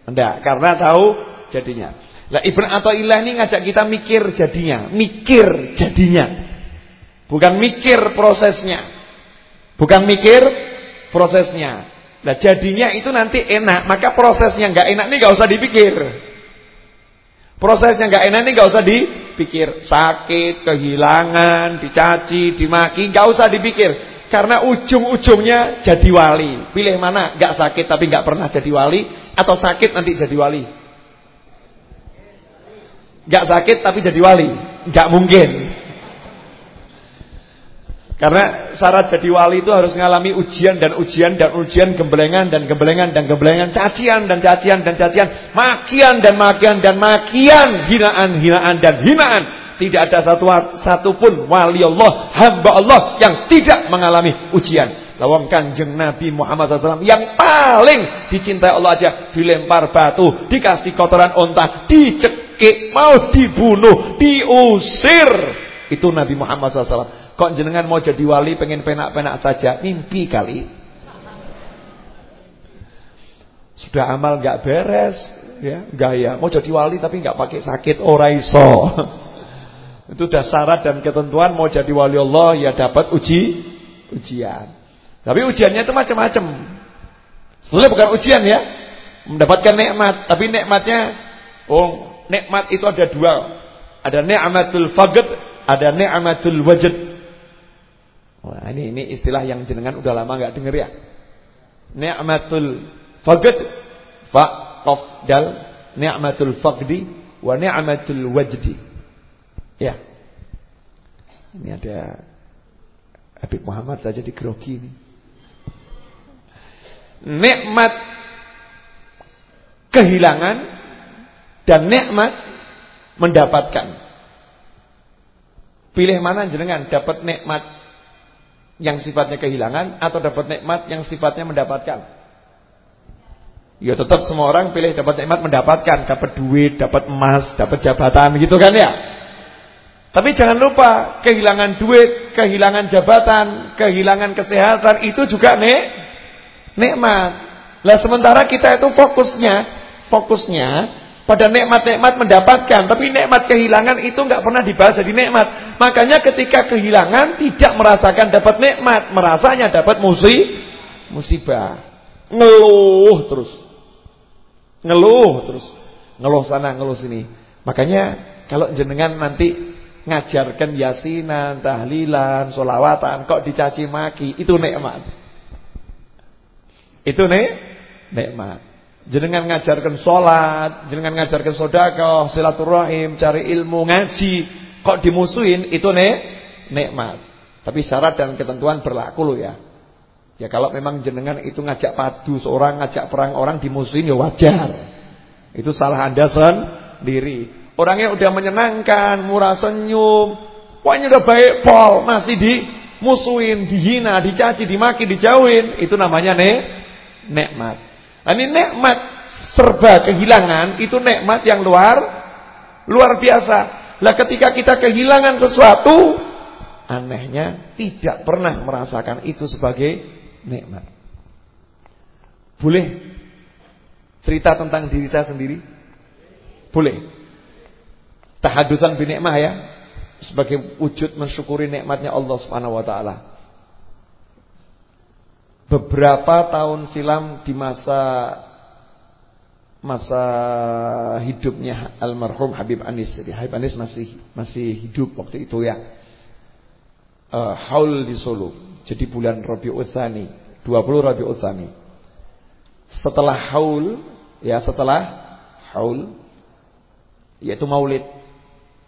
[SPEAKER 1] Enggak, karena tahu jadinya. Lah Ibn Athaillah ini ngajak kita mikir jadinya, mikir jadinya. Bukan mikir prosesnya. Bukan mikir prosesnya. Nah jadinya itu nanti enak, maka prosesnya nggak enak nih nggak usah dipikir. Prosesnya nggak enak nih nggak usah dipikir. Sakit, kehilangan, dicaci, dimaki, nggak usah dipikir. Karena ujung-ujungnya jadi wali. Pilih mana? Nggak sakit tapi nggak pernah jadi wali, atau sakit nanti jadi wali. Gak sakit tapi jadi wali Gak mungkin Karena syarat jadi wali itu harus mengalami ujian dan ujian dan ujian Gembelengan dan gembelengan dan gembelengan Cacian dan cacian dan cacian Makian dan makian dan makian Hinaan, hinaan dan hinaan Tidak ada satu satupun wali Allah Hamba Allah yang tidak mengalami ujian Lawang kanjeng Nabi Muhammad SAW Yang paling dicintai Allah aja Dilempar batu Dikasih kotoran onta Dicek dicekik, mau dibunuh, diusir. Itu Nabi Muhammad SAW. Kok jenengan mau jadi wali pengen penak-penak saja, mimpi kali. Sudah amal gak beres, ya gaya. Mau jadi wali tapi gak pakai sakit, ora iso. Itu udah syarat dan ketentuan mau jadi wali Allah ya dapat uji ujian. Tapi ujiannya itu macam-macam. Sebenarnya bukan ujian ya. Mendapatkan nikmat, tapi nikmatnya oh nikmat itu ada dua. Ada ni'matul faqd, ada ni'matul wajad. Wah, ini ini istilah yang jenengan udah lama enggak dengar ya. Ni'matul faqd, fa qaf dal, ni'matul faqdi wa ni'matul wajdi. Ya. Ini ada Habib Muhammad saja di grogi ini. Nikmat kehilangan dan nikmat mendapatkan. Pilih mana jenengan dapat nikmat yang sifatnya kehilangan atau dapat nikmat yang sifatnya mendapatkan? Ya tetap semua orang pilih dapat nikmat mendapatkan, dapat duit, dapat emas, dapat jabatan gitu kan ya. Tapi jangan lupa kehilangan duit, kehilangan jabatan, kehilangan kesehatan itu juga nek nikmat. Lah sementara kita itu fokusnya, fokusnya pada nikmat-nikmat mendapatkan, tapi nikmat kehilangan itu nggak pernah dibahas jadi nikmat. Makanya ketika kehilangan tidak merasakan dapat nikmat, merasanya dapat musi, musibah. Ngeluh terus. Ngeluh terus. Ngeluh sana, ngeluh sini. Makanya kalau jenengan nanti ngajarkan yasinan, tahlilan, solawatan, kok dicaci maki, itu nikmat. Itu nih nikmat. Jenengan ngajarkan sholat, jenengan ngajarkan sodako, silaturahim, cari ilmu, ngaji. Kok dimusuhin, itu nek nikmat. Tapi syarat dan ketentuan berlaku loh ya. Ya kalau memang jenengan itu ngajak padu seorang, ngajak perang orang dimusuhin ya wajar. Itu salah anda sendiri. Orangnya udah menyenangkan, murah senyum, Pokoknya udah baik pol, masih dimusuhin, dihina, dicaci, dimaki, dijauhin. Itu namanya nek nikmat. Nah, ini nikmat serba kehilangan itu nikmat yang luar luar biasa. Lah ketika kita kehilangan sesuatu, anehnya tidak pernah merasakan itu sebagai nikmat. Boleh cerita tentang diri saya sendiri? Boleh. Tahadusan bin nikmah ya sebagai wujud mensyukuri nikmatnya Allah Subhanahu wa taala. Beberapa tahun silam di masa masa hidupnya almarhum Habib Anis. Jadi Habib Anis masih masih hidup waktu itu ya. Uh, haul di Solo. Jadi bulan Rabiul Tsani, 20 Rabiul Tsani. Setelah haul ya setelah haul yaitu Maulid.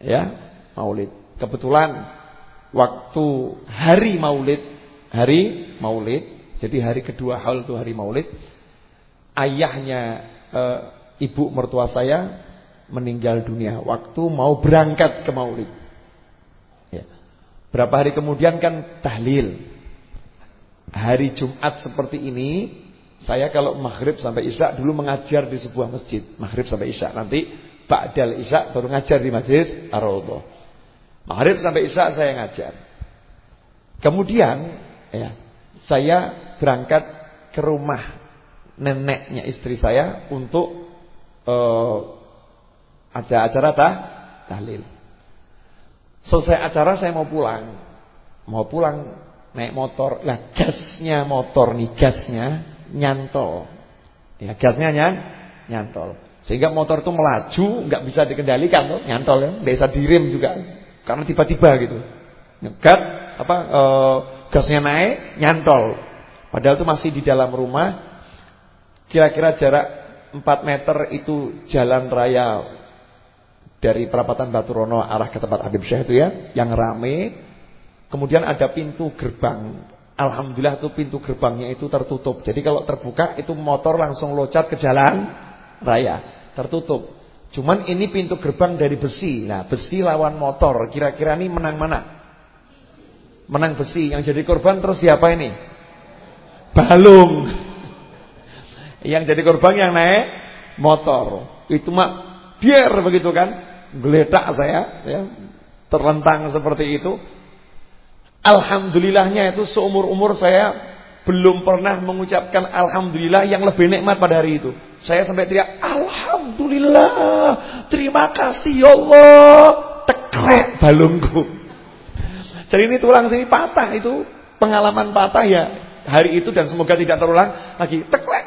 [SPEAKER 1] Ya, Maulid. Kebetulan waktu hari Maulid, hari Maulid, jadi hari kedua haul itu hari Maulid, ayahnya e, ibu mertua saya meninggal dunia waktu mau berangkat ke Maulid. Ya. Berapa hari kemudian kan tahlil. Hari Jumat seperti ini, saya kalau maghrib sampai isya dulu mengajar di sebuah masjid, maghrib sampai isya. Nanti ba'dal isya baru ngajar di majlis Ar-Raudhah. Maghrib sampai Isya saya ngajar. Kemudian ya, saya berangkat ke rumah neneknya istri saya untuk uh, ada acara tah, tahlil. Selesai acara saya mau pulang. Mau pulang naik motor. Lah gasnya motor nih, gasnya nyantol. Ya, gasnya nyan, nyantol. Sehingga motor itu melaju, nggak bisa dikendalikan tuh, nyantol ya, nggak bisa direm juga. Karena tiba-tiba gitu. Nyegat apa e, gasnya naik, nyantol. Padahal itu masih di dalam rumah. Kira-kira jarak 4 meter itu jalan raya dari perapatan Batu Rono arah ke tempat Habib Syekh itu ya, yang rame. Kemudian ada pintu gerbang. Alhamdulillah itu pintu gerbangnya itu tertutup. Jadi kalau terbuka itu motor langsung loncat ke jalan raya, tertutup. Cuman ini pintu gerbang dari besi. Nah, besi lawan motor. Kira-kira ini menang mana? Menang besi. Yang jadi korban terus siapa ini? Balung. Yang jadi korban yang naik motor. Itu mak biar begitu kan? Geletak saya ya. Terlentang seperti itu. Alhamdulillahnya itu seumur-umur saya belum pernah mengucapkan alhamdulillah yang lebih nikmat pada hari itu. Saya sampai teriak alhamdulillah, terima kasih ya Allah. Teklek balungku. Jadi ini tulang sini patah itu pengalaman patah ya hari itu dan semoga tidak terulang lagi. Teklek.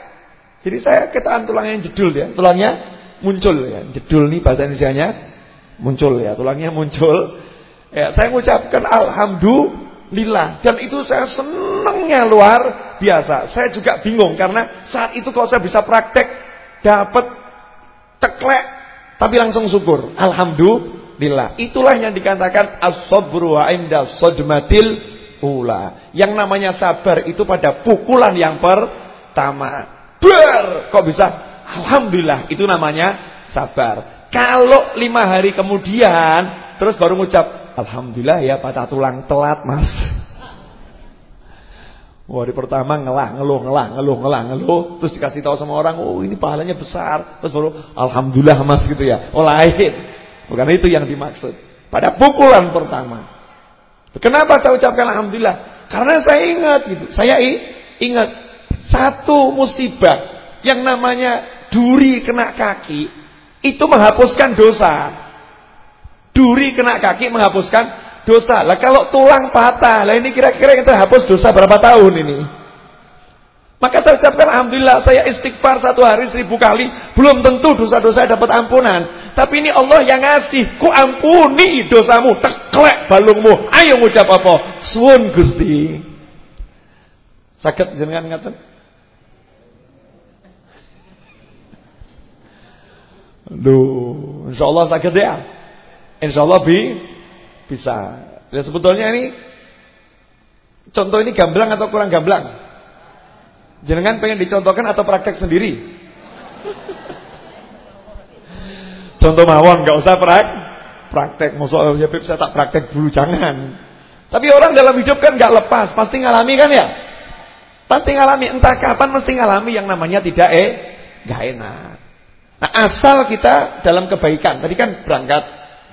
[SPEAKER 1] Jadi saya ketahan tulangnya yang jedul ya, tulangnya muncul ya. Jedul nih bahasa Indonesia-nya muncul ya, tulangnya muncul. Ya, saya mengucapkan alhamdulillah lillah dan itu saya senangnya luar biasa. Saya juga bingung karena saat itu kalau saya bisa praktek dapat teklek tapi langsung syukur. Alhamdulillah. Itulah yang dikatakan as-sabru inda sadmatil ula. Yang namanya sabar itu pada pukulan yang pertama. Ber, kok bisa? Alhamdulillah, itu namanya sabar. Kalau lima hari kemudian terus baru ngucap Alhamdulillah ya patah tulang telat mas Wah hari pertama ngelah, ngeluh, ngelah, ngeluh, ngelah, ngeluh Terus dikasih tahu sama orang Oh ini pahalanya besar Terus baru Alhamdulillah mas gitu ya Oh lain Bukan itu yang dimaksud Pada pukulan pertama Kenapa saya ucapkan Alhamdulillah Karena saya ingat gitu Saya ingat Satu musibah Yang namanya duri kena kaki Itu menghapuskan dosa Duri kena kaki menghapuskan dosa. Lah kalau tulang patah, lah ini kira-kira kita hapus dosa berapa tahun ini? Maka saya ucapkan Alhamdulillah saya istighfar satu hari seribu kali. Belum tentu dosa-dosa dapat ampunan. Tapi ini Allah yang ngasih. Ku ampuni dosamu. Teklek balungmu. Ayo ngucap apa? Suun Gusti. Sakit jenengan ngaten? Duh, insya Allah sakit ya. Insya Allah bi, bisa. Dan sebetulnya ini contoh ini gamblang atau kurang gamblang? Jangan pengen dicontohkan atau praktek sendiri? Contoh mawon, nggak usah prak, praktek musuh ya saya tak praktek dulu jangan. Tapi orang dalam hidup kan nggak lepas, pasti ngalami kan ya? Pasti ngalami, entah kapan mesti ngalami yang namanya tidak eh nggak enak. Nah, asal kita dalam kebaikan. Tadi kan berangkat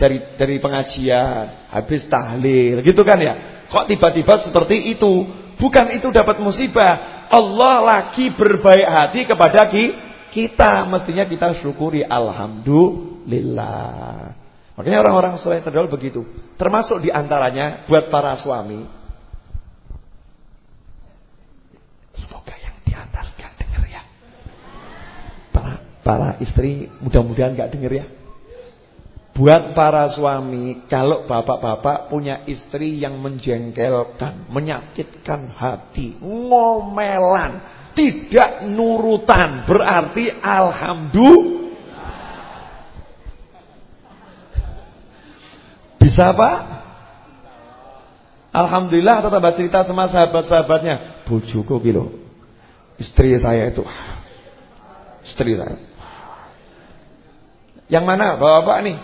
[SPEAKER 1] dari dari pengajian, habis tahlil, gitu kan ya? Kok tiba-tiba seperti itu? Bukan itu dapat musibah. Allah lagi berbaik hati kepada kita. Mestinya kita syukuri alhamdulillah. Makanya orang-orang soleh terdahulu begitu. Termasuk di antaranya buat para suami. Semoga yang di atas gak denger ya. Para para istri mudah-mudahan gak denger ya. Buat para suami, kalau bapak-bapak punya istri yang menjengkelkan, menyakitkan hati, ngomelan, tidak nurutan, berarti alhamdulillah Bisa apa? Alhamdulillah atau tambah cerita sama sahabat-sahabatnya. Bojoku kilo. Istri saya itu. Istri saya. Yang mana? Bapak-bapak nih.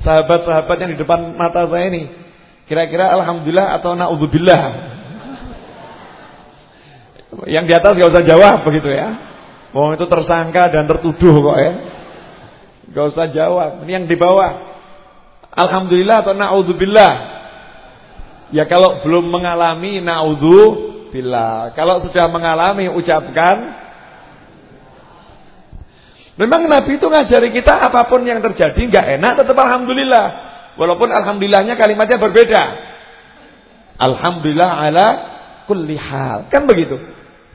[SPEAKER 1] Sahabat-sahabat yang di depan mata saya ini. Kira-kira alhamdulillah atau naudzubillah. Yang di atas gak usah jawab begitu ya. Wong itu tersangka dan tertuduh kok ya. Gak usah jawab. Ini yang di bawah. Alhamdulillah atau naudzubillah? Ya kalau belum mengalami naudzubillah. Kalau sudah mengalami ucapkan Memang Nabi itu ngajari kita apa pun yang terjadi nggak enak tetap alhamdulillah. Walaupun alhamdulillahnya kalimatnya berbeda. Alhamdulillah ala kulli hal. Kan begitu.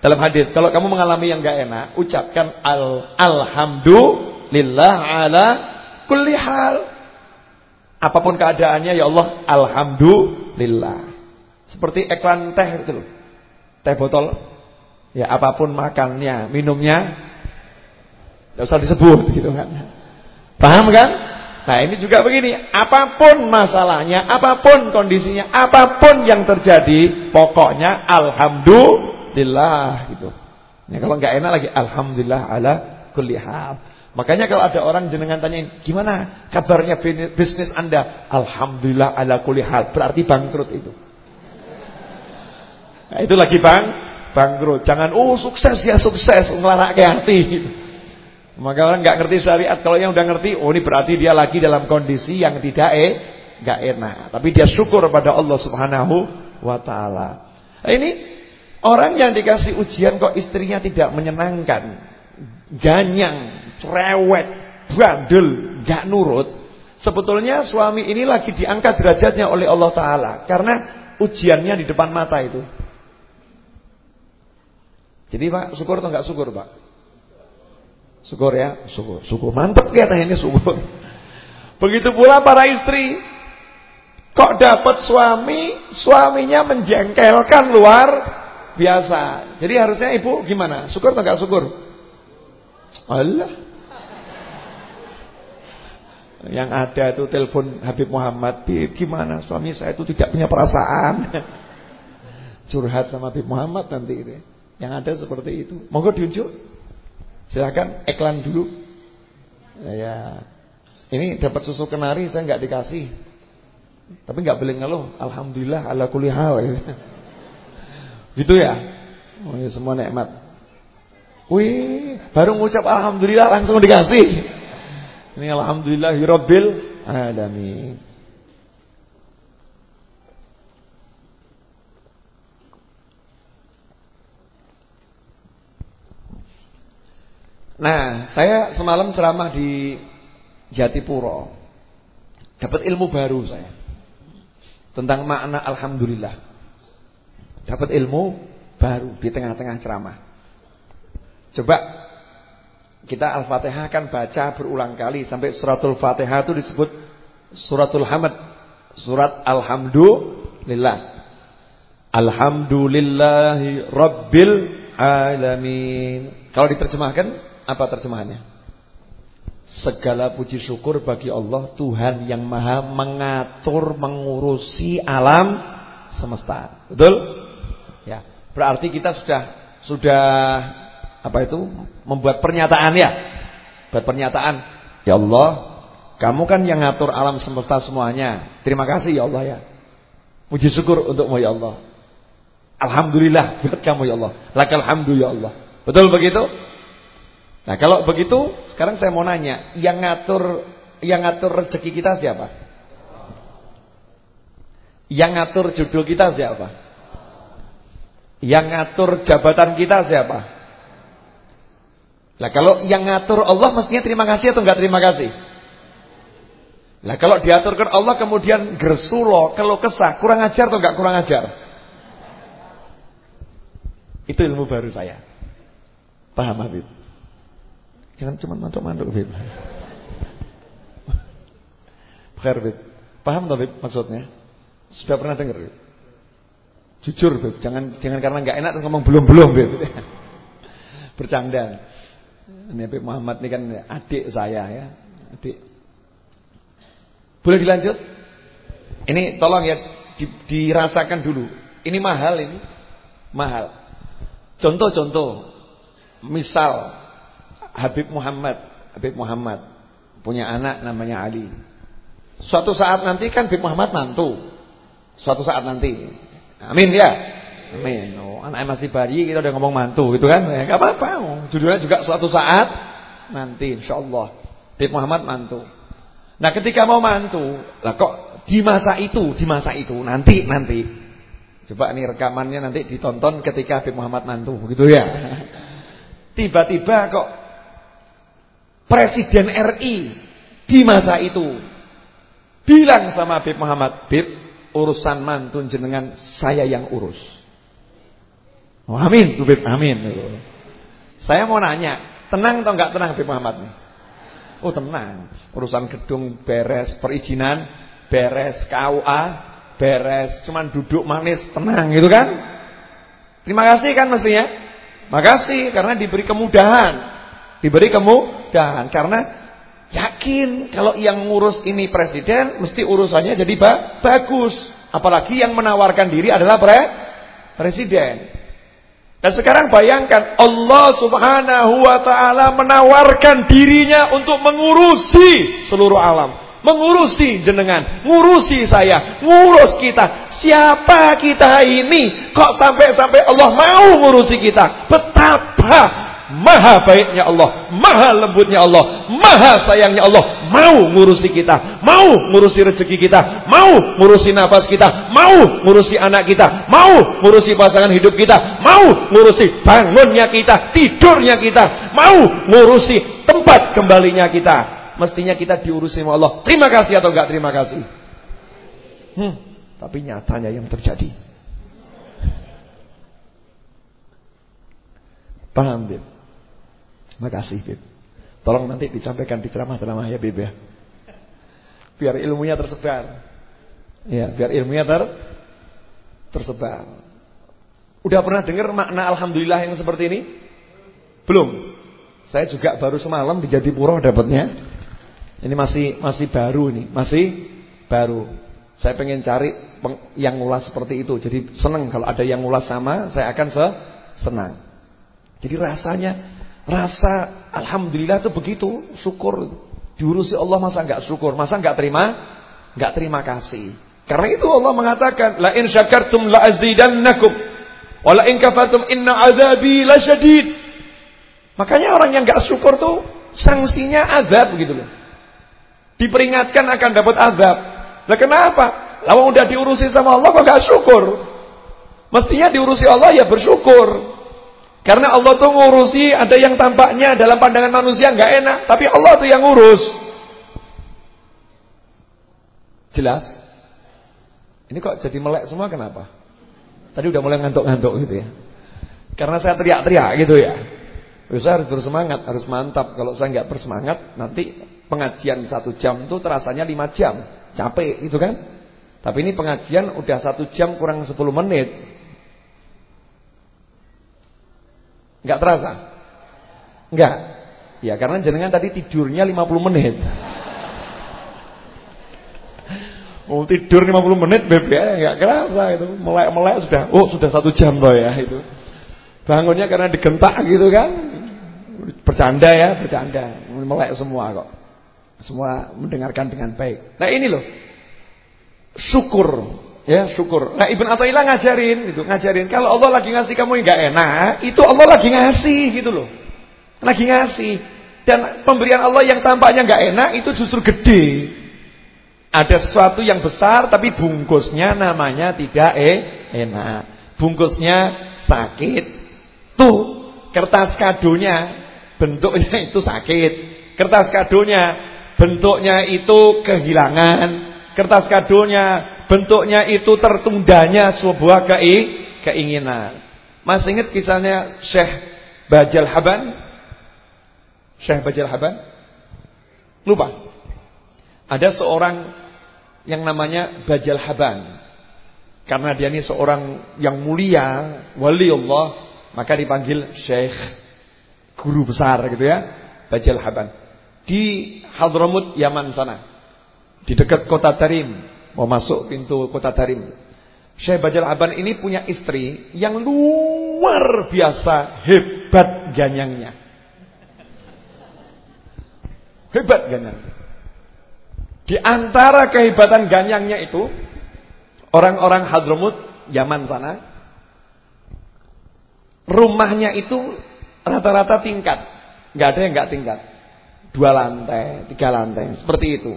[SPEAKER 1] Dalam hadis kalau kamu mengalami yang nggak enak, ucapkan al alhamdulillah ala kulli hal. Apa pun keadaannya ya Allah alhamdulillah. Seperti iklan teh itu. Teh botol. Ya apa pun makannya, minumnya enggak usah disebut gitu kan. Paham kan? Nah, ini juga begini, apa pun masalahnya, apa pun kondisinya, apa pun yang terjadi, pokoknya alhamdulillah gitu. Ya kalau enggak enak lagi alhamdulillah ala kulli hal. Makanya kalau ada orang jenengan tanyain, gimana kabarnya bisnis Anda? Alhamdulillah ala kulli hal. Berarti bangkrut itu. Nah, itu lagi bang, bangkrut. Jangan oh sukses ya sukses, ke hati. Maka orang nggak ngerti syariat. Kalau yang udah ngerti, oh ini berarti dia lagi dalam kondisi yang tidak eh nggak enak. Tapi dia syukur pada Allah Subhanahu wa taala. Nah, ini orang yang dikasih ujian kok istrinya tidak menyenangkan, ganyang, cerewet, bandel, gak nurut, sebetulnya suami ini lagi diangkat derajatnya oleh Allah Taala karena ujiannya di depan mata itu. Jadi Pak, syukur atau enggak syukur Pak? Syukur ya, syukur, syukur. Mantap kelihatannya ini syukur. Begitu pula para istri, kok dapat suami, suaminya menjengkelkan luar biasa. Jadi harusnya ibu gimana? Syukur atau enggak syukur? Allah. Yang ada itu telepon Habib Muhammad, "Bib, gimana suami saya itu tidak punya perasaan?" Curhat sama Habib Muhammad nanti ini. Yang ada seperti itu. Monggo diunjuk. Silakan iklan dulu. Ya. Ini dapat susu kenari saya nggak dikasih. Tapi nggak boleh ngeluh. Alhamdulillah ala kulli hal. Gitu ya. Oh, ya semua nikmat. Wih, baru ngucap alhamdulillah langsung dikasih. Ini alhamdulillahirabbil alamin. Nah, saya semalam ceramah di Jatipuro. Dapat ilmu baru saya. Tentang makna alhamdulillah. Dapat ilmu baru di tengah-tengah ceramah. Coba kita Al-Fatihah kan baca berulang kali sampai suratul Fatihah itu disebut suratul Hamd, surat Alhamdulillah. Alhamdulillahi Rabbil Alamin. Kalau diterjemahkan apa terjemahannya? Segala puji syukur bagi Allah Tuhan yang maha mengatur mengurusi alam semesta. Betul? Ya, berarti kita sudah sudah apa itu membuat pernyataan ya. Buat pernyataan, ya Allah, kamu kan yang ngatur alam semesta semuanya. Terima kasih ya Allah ya. Puji syukur untukmu ya Allah. Alhamdulillah buat kamu ya Allah. Lakal hamdu ya Allah. Betul begitu? Nah, kalau begitu, sekarang saya mau nanya, yang ngatur yang ngatur rezeki kita siapa? Yang ngatur judul kita siapa? Yang ngatur jabatan kita siapa? Lah kalau yang ngatur Allah mestinya terima kasih atau enggak terima kasih? Lah kalau diaturkan Allah kemudian gersulo, kalau kesah, kurang ajar atau enggak kurang ajar? Itu ilmu baru saya. Paham Habib? Jangan cuma mantuk-mantuk Habib. Bekar Habib. Paham Habib maksudnya? Sudah pernah dengar Habib? Jujur Habib, jangan jangan karena enggak enak terus ngomong belum-belum Habib. Bercanda. Ini Habib Muhammad ini kan adik saya ya, adik boleh dilanjut? Ini tolong ya di, dirasakan dulu. Ini mahal ini. Mahal. Contoh-contoh. Misal Habib Muhammad, Habib Muhammad punya anak namanya Ali. Suatu saat nanti kan Habib Muhammad mantu. Suatu saat nanti. Amin ya. Amin. Oh, anaknya masih bayi kita udah ngomong mantu gitu kan. Ya, apa-apa. Judulnya juga suatu saat nanti insyaallah Habib Muhammad mantu. Nah ketika mau mantu, lah kok di masa itu, di masa itu, nanti, nanti. Coba ini rekamannya nanti ditonton ketika Habib Muhammad mantu, begitu ya. Tiba-tiba kok Presiden RI di masa itu bilang sama Habib Muhammad, Habib, urusan mantu jenengan saya yang urus. Oh, amin tuh Habib, amin. Saya mau nanya, tenang atau enggak tenang Habib Muhammad nih? Oh tenang, urusan gedung beres, perizinan beres, KUA beres, cuman duduk manis tenang gitu kan? Terima kasih kan mestinya? Makasih karena diberi kemudahan. Diberi kemudahan karena yakin kalau yang ngurus ini presiden mesti urusannya jadi ba bagus. Apalagi yang menawarkan diri adalah pre presiden. Dan sekarang bayangkan Allah subhanahu wa ta'ala menawarkan dirinya untuk mengurusi seluruh alam. Mengurusi jenengan, ngurusi saya, ngurus kita. Siapa kita ini? Kok sampai-sampai Allah mau ngurusi kita? Betapa Maha baiknya Allah, maha lembutnya Allah, maha sayangnya Allah, mau ngurusi kita, mau ngurusi rezeki kita, mau ngurusi nafas kita, mau ngurusi anak kita, mau ngurusi pasangan hidup kita, mau ngurusi bangunnya kita, tidurnya kita, mau ngurusi tempat kembalinya kita. Mestinya kita diurusi sama Allah. Terima kasih atau enggak terima kasih? Hmm, tapi nyatanya yang terjadi. Paham, Bib? Makasih Bib. Tolong nanti disampaikan di ceramah-ceramah ya Bib ya. Biar ilmunya tersebar. Ya, biar ilmunya ter tersebar. Udah pernah dengar makna alhamdulillah yang seperti ini? Belum. Saya juga baru semalam di Jatipuro dapatnya. Ini masih masih baru ini, masih baru. Saya pengen cari yang ngulas seperti itu. Jadi senang kalau ada yang ngulas sama, saya akan se senang. Jadi rasanya Rasa alhamdulillah itu begitu, syukur. Diurusi Allah masa enggak syukur, masa enggak terima? Enggak terima kasih. Karena itu Allah mengatakan, la in syakartum la azidannakum wa la in kafartum inna azabi lasyadid. Makanya orang yang enggak syukur tuh sanksinya azab begitu loh. Diperingatkan akan dapat azab. Lah kenapa? Lawang udah diurusi sama Allah kok enggak syukur? Mestinya diurusi Allah ya bersyukur. Karena Allah tuh ngurusi ada yang tampaknya dalam pandangan manusia nggak enak, tapi Allah tuh yang ngurus. Jelas? Ini kok jadi melek semua kenapa? Tadi udah mulai ngantuk-ngantuk gitu ya. Karena saya teriak-teriak gitu ya. Saya harus bersemangat, harus mantap. Kalau saya nggak bersemangat, nanti pengajian satu jam tuh terasanya lima jam. Capek gitu kan. Tapi ini pengajian udah satu jam kurang sepuluh menit. Enggak terasa? Enggak. Ya karena jenengan tadi tidurnya 50 menit. Oh tidur 50 menit ya enggak kerasa itu. Melek-melek sudah. Oh sudah satu jam loh ya itu. Bangunnya karena digentak gitu kan. Bercanda ya, bercanda. Melek semua kok. Semua mendengarkan dengan baik. Nah ini loh. Syukur. Ya syukur. Nah Ibn Atta'illah ngajarin gitu, ngajarin kalau Allah lagi ngasih kamu yang gak enak, itu Allah lagi ngasih gitu loh. Lagi ngasih. Dan pemberian Allah yang tampaknya gak enak itu justru gede. Ada sesuatu yang besar tapi bungkusnya namanya tidak eh, enak. Bungkusnya sakit. Tuh kertas kadonya bentuknya itu sakit. Kertas kadonya bentuknya itu kehilangan. Kertas kadonya bentuknya itu tertundanya sebuah keinginan. Masih ingat kisahnya Syekh Bajal Haban? Syekh Bajal Haban? Lupa. Ada seorang yang namanya Bajal Haban. Karena dia ini seorang yang mulia, wali Allah, maka dipanggil Syekh guru besar gitu ya, Bajal Haban. Di Hadramut Yaman sana. Di dekat kota Tarim. Mau masuk pintu kota Tarim. Syekh Bajal Aban ini punya istri yang luar biasa hebat ganyangnya. Hebat ganyang. Di antara kehebatan ganyangnya itu orang-orang Hadramut Yaman sana rumahnya itu rata-rata tingkat, nggak ada yang nggak tingkat, dua lantai, tiga lantai, seperti itu.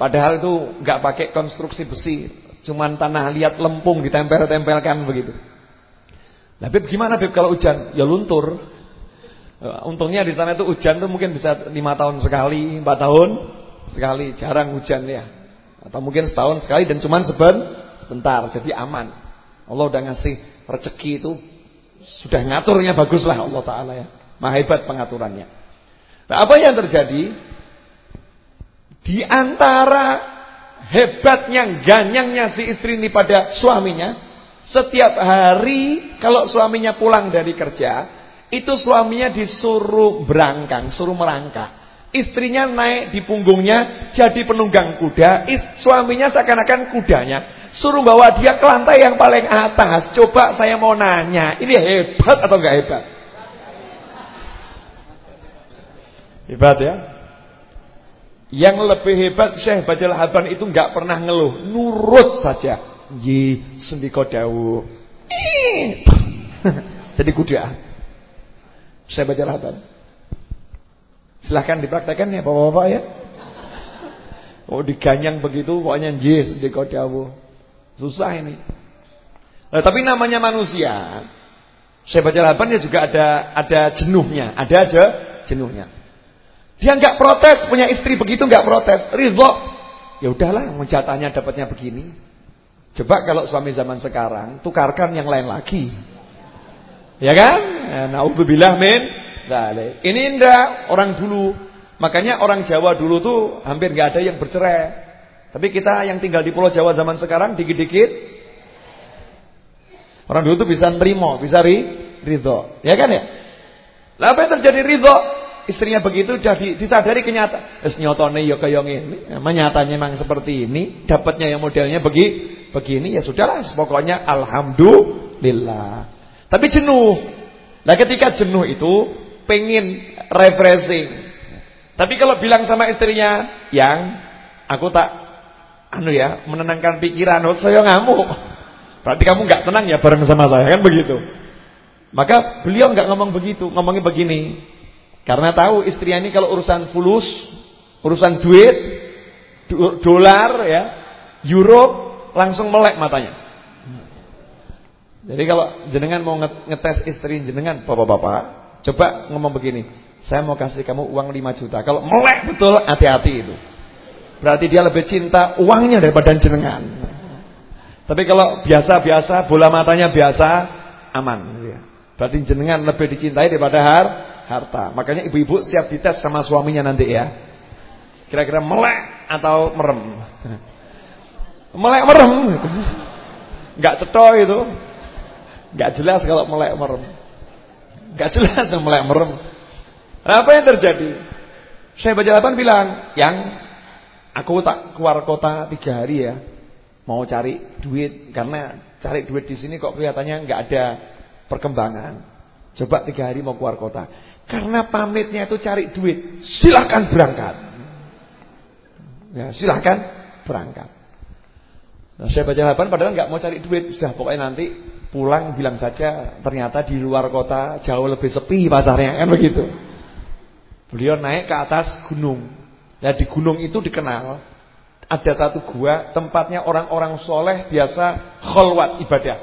[SPEAKER 1] Padahal itu nggak pakai konstruksi besi, cuman tanah liat lempung ditempel-tempelkan begitu. Nah, gimana Beb kalau hujan? Ya luntur. Untungnya di sana itu hujan tuh mungkin bisa lima tahun sekali, empat tahun sekali, jarang hujan ya. Atau mungkin setahun sekali dan cuman seben, sebentar, jadi aman. Allah udah ngasih rezeki itu sudah ngaturnya baguslah Allah Taala ya. Maha pengaturannya. Nah, apa yang terjadi? Di antara hebatnya, ganyangnya si istri ini pada suaminya, setiap hari kalau suaminya pulang dari kerja, itu suaminya disuruh berangkang, suruh merangkak. Istrinya naik di punggungnya jadi penunggang kuda, suaminya seakan-akan kudanya. Suruh bawa dia ke lantai yang paling atas. Coba saya mau nanya, ini hebat atau enggak hebat? Hebat ya? Yang lebih hebat Syekh Bajal Haban itu enggak pernah ngeluh, nurut saja. Yi sendika dawuh. Jadi kuda. Syekh Bajal Haban. Silahkan dipraktekkan ya Bapak-bapak ya. Oh diganyang begitu pokoknya nggih sendika dawuh. Susah ini. Nah, tapi namanya manusia. Syekh Bajal Haban ya juga ada ada jenuhnya, ada aja jenuhnya. Dia nggak protes, punya istri begitu nggak protes, ridho. Ya udahlah, mau jatahnya dapatnya begini. Coba kalau suami zaman sekarang, tukarkan yang lain lagi. Ya kan? Ya, naudzubillah min dzalik. Ini indah orang dulu. Makanya orang Jawa dulu tuh hampir nggak ada yang bercerai. Tapi kita yang tinggal di Pulau Jawa zaman sekarang dikit-dikit orang dulu tuh bisa nerimo, bisa ri, ridho. Ya kan ya? Yang terjadi ridho? Istrinya begitu sudah disadari kenyataan. Es nyotone ya kaya ngene. Memang seperti ini, dapatnya yang modelnya begi begini ya sudahlah, pokoknya alhamdulillah. Tapi jenuh. Nah, ketika jenuh itu pengen refreshing. Tapi kalau bilang sama istrinya, "Yang aku tak anu ya, menenangkan pikiran, oh, saya ngamuk." Berarti kamu nggak tenang ya bareng sama saya kan begitu. Maka beliau nggak ngomong begitu, ngomongnya begini. Karena tahu istrinya ini kalau urusan fulus, urusan duit, dolar ya, euro langsung melek matanya. Jadi kalau jenengan mau ngetes istri jenengan bapak-bapak, coba ngomong begini, saya mau kasih kamu uang 5 juta. Kalau melek betul hati-hati itu. Berarti dia lebih cinta uangnya daripada jenengan. Tapi kalau biasa-biasa, bola matanya biasa, aman. Berarti jenengan lebih dicintai daripada har harta. Makanya ibu-ibu siap dites sama suaminya nanti ya. Kira-kira melek atau merem. Melek merem. Enggak cetok itu. Enggak jelas kalau melek merem. Enggak jelas yang melek merem. Apa yang terjadi? Saya baca lapan bilang, yang aku tak keluar kota tiga hari ya, mau cari duit karena cari duit di sini kok kelihatannya nggak ada perkembangan. Coba tiga hari mau keluar kota. Karena pamitnya itu cari duit. Silahkan berangkat. Ya, silahkan berangkat. Nah, saya baca halaman padahal nggak mau cari duit, sudah pokoknya nanti pulang bilang saja ternyata di luar kota jauh lebih sepi pasarnya kan begitu. Beliau naik ke atas gunung. Nah di gunung itu dikenal ada satu gua tempatnya orang-orang soleh biasa kholwat ibadah.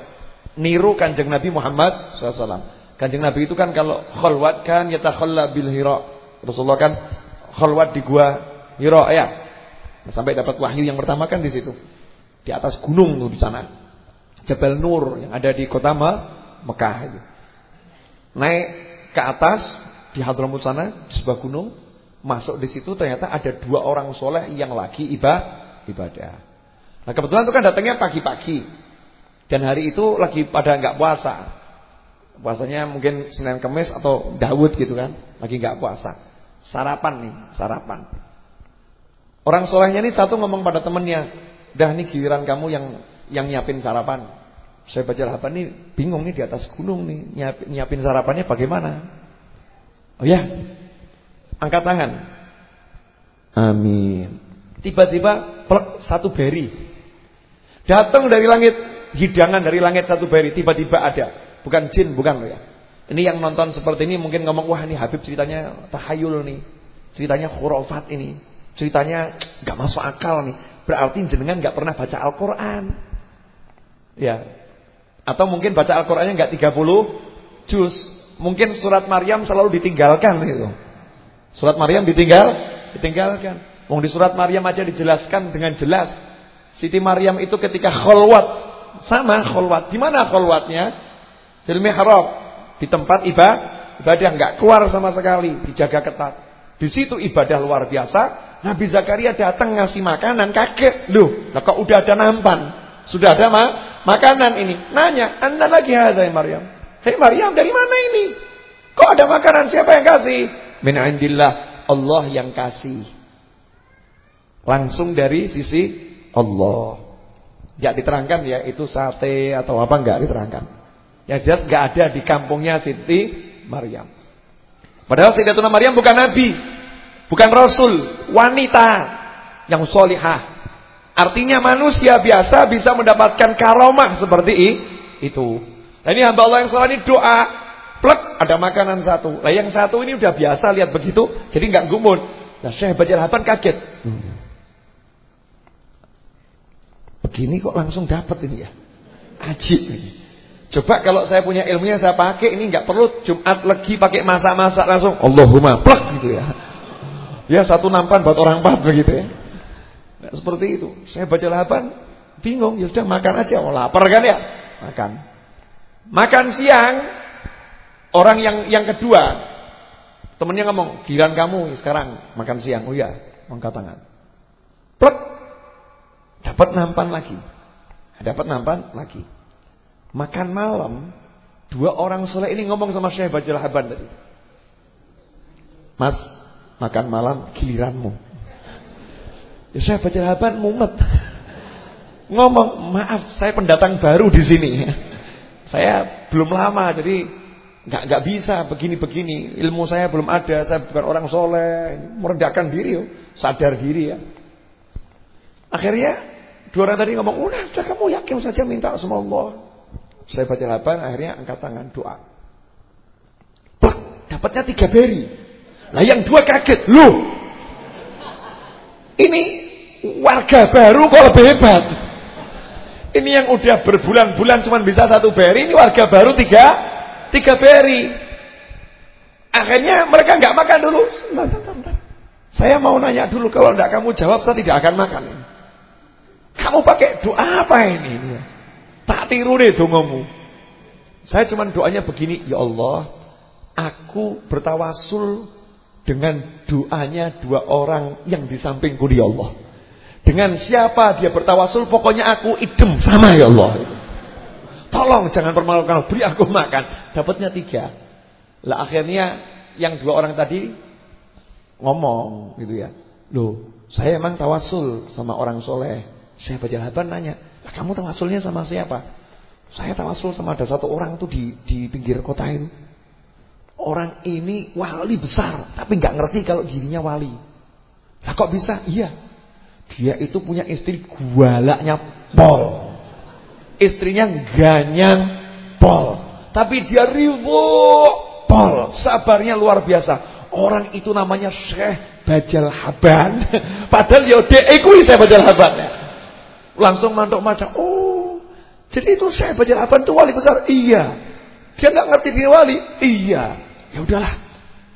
[SPEAKER 1] Niru kanjeng Nabi Muhammad SAW. Kanjeng Nabi itu kan kalau kholwat kan yatakhalla bil hira. Rasulullah kan kholwat di gua hira ya. Nah, sampai dapat wahyu yang pertama kan di situ. Di atas gunung tuh di sana. Jabal Nur yang ada di kota Mekah itu. Naik ke atas di Hadramut sana di sebuah gunung, masuk di situ ternyata ada dua orang soleh yang lagi ibadah. Nah kebetulan itu kan datangnya pagi-pagi dan hari itu lagi pada nggak puasa. Puasanya mungkin Senin Kemis atau Daud gitu kan, lagi nggak puasa. Sarapan nih, sarapan. Orang solehnya ini satu ngomong pada temennya, dah nih giliran kamu yang yang nyiapin sarapan. Saya baca halaman ini bingung nih di atas gunung nih nyiapin, nyiapin sarapannya bagaimana? Oh ya, angkat tangan. Amin. Tiba-tiba satu beri datang dari langit, hidangan dari langit satu beri tiba-tiba ada. Bukan jin, bukan ya. Ini yang nonton seperti ini mungkin ngomong wah ini Habib ceritanya tahayul nih, ceritanya khurafat ini, ceritanya nggak masuk akal nih. Berarti jenengan nggak pernah baca Al-Quran. Ya. Atau mungkin baca Al-Qur'annya enggak 30 juz. Mungkin surat Maryam selalu ditinggalkan gitu. Surat Maryam ditinggal, ditinggalkan. Wong di surat Maryam aja dijelaskan dengan jelas. Siti Maryam itu ketika kholwat sama kholwat. Di mana kholwatnya? Di mihrab, di tempat ibadah, ibadah enggak keluar sama sekali, dijaga ketat. Di situ ibadah luar biasa. Nabi Zakaria datang ngasih makanan, kaget. Loh, lah kok udah ada nampan? Sudah ada mah makanan ini. Nanya, "Anda lagi ada ya Maryam?" "Hei Maryam, dari mana ini? Kok ada makanan? Siapa yang kasih?" "Min indillah, Allah yang kasih." Langsung dari sisi Allah. Enggak diterangkan ya itu sate atau apa enggak diterangkan. Yang jelas enggak ada di kampungnya Siti Maryam. Padahal Sayyidatuna Maryam bukan nabi, bukan rasul, wanita yang solihah. Artinya manusia biasa bisa mendapatkan karomah seperti itu. Nah ini hamba Allah yang salah ini doa, plek ada makanan satu. Nah yang satu ini udah biasa lihat begitu, jadi nggak gumun. Nah saya baca halaman kaget. Hmm. Begini kok langsung dapat ini ya. Ajib ini. Coba kalau saya punya ilmunya saya pakai ini nggak perlu Jumat lagi pakai masak-masak langsung Allahumma plek gitu ya. Ya satu nampan buat orang empat begitu ya. Nah, seperti itu. Saya baca lapan, bingung. Ya sudah makan aja. Oh lapar kan ya? Makan. Makan siang, orang yang yang kedua, temennya ngomong, giran kamu sekarang makan siang. Oh iya, angkat tangan. Plek. Dapat nampan lagi. Dapat nampan lagi. Makan malam, dua orang soleh ini ngomong sama Syekh Bajal Haban tadi. Mas, makan malam giliranmu. Ya saya baca halaman mumet. Ngomong, maaf saya pendatang baru di sini. Saya belum lama jadi nggak nggak bisa begini-begini. Ilmu saya belum ada, saya bukan orang soleh. Merendahkan diri, sadar diri ya. Akhirnya dua orang tadi ngomong, udah, sudah kamu yakin saja minta sama Allah. Saya baca halaman, akhirnya angkat tangan doa. Plak, dapatnya tiga beri. Lah yang dua kaget, loh. Ini warga baru kok lebih hebat. Ini yang udah berbulan-bulan cuma bisa satu beri, ini warga baru tiga, tiga beri. Akhirnya mereka nggak makan dulu. Saya mau nanya dulu, kalau tidak kamu jawab saya tidak akan makan. Kamu pakai doa apa ini? Tak tiru deh dongomu. Saya cuma doanya begini, ya Allah, aku bertawasul dengan doanya dua orang yang di sampingku di Allah. Dengan siapa dia bertawasul Pokoknya aku idem sama ya Allah. Tolong jangan permalukan Beri aku makan. Dapatnya tiga. Lah akhirnya yang dua orang tadi Ngomong gitu ya. Loh saya emang tawasul sama orang soleh. Saya baca halaman nanya Kamu tawasulnya sama siapa Saya tawasul sama ada satu orang tuh di, di pinggir kota itu Orang ini wali besar Tapi nggak ngerti kalau dirinya wali Lah kok bisa? Iya Dia itu punya istri gualaknya pol. Istrinya ganyang pol. Tapi dia rivo pol. Sabarnya luar biasa. Orang itu namanya Syekh Bajal Haban. Padahal ya dek kuwi Syekh Bajal Haban. Langsung mantuk-mantuk. Oh, jadi itu Syekh Bajal Haban itu wali besar. Iya. Dia nggak ngerti dia wali. Iya. Ya udahlah.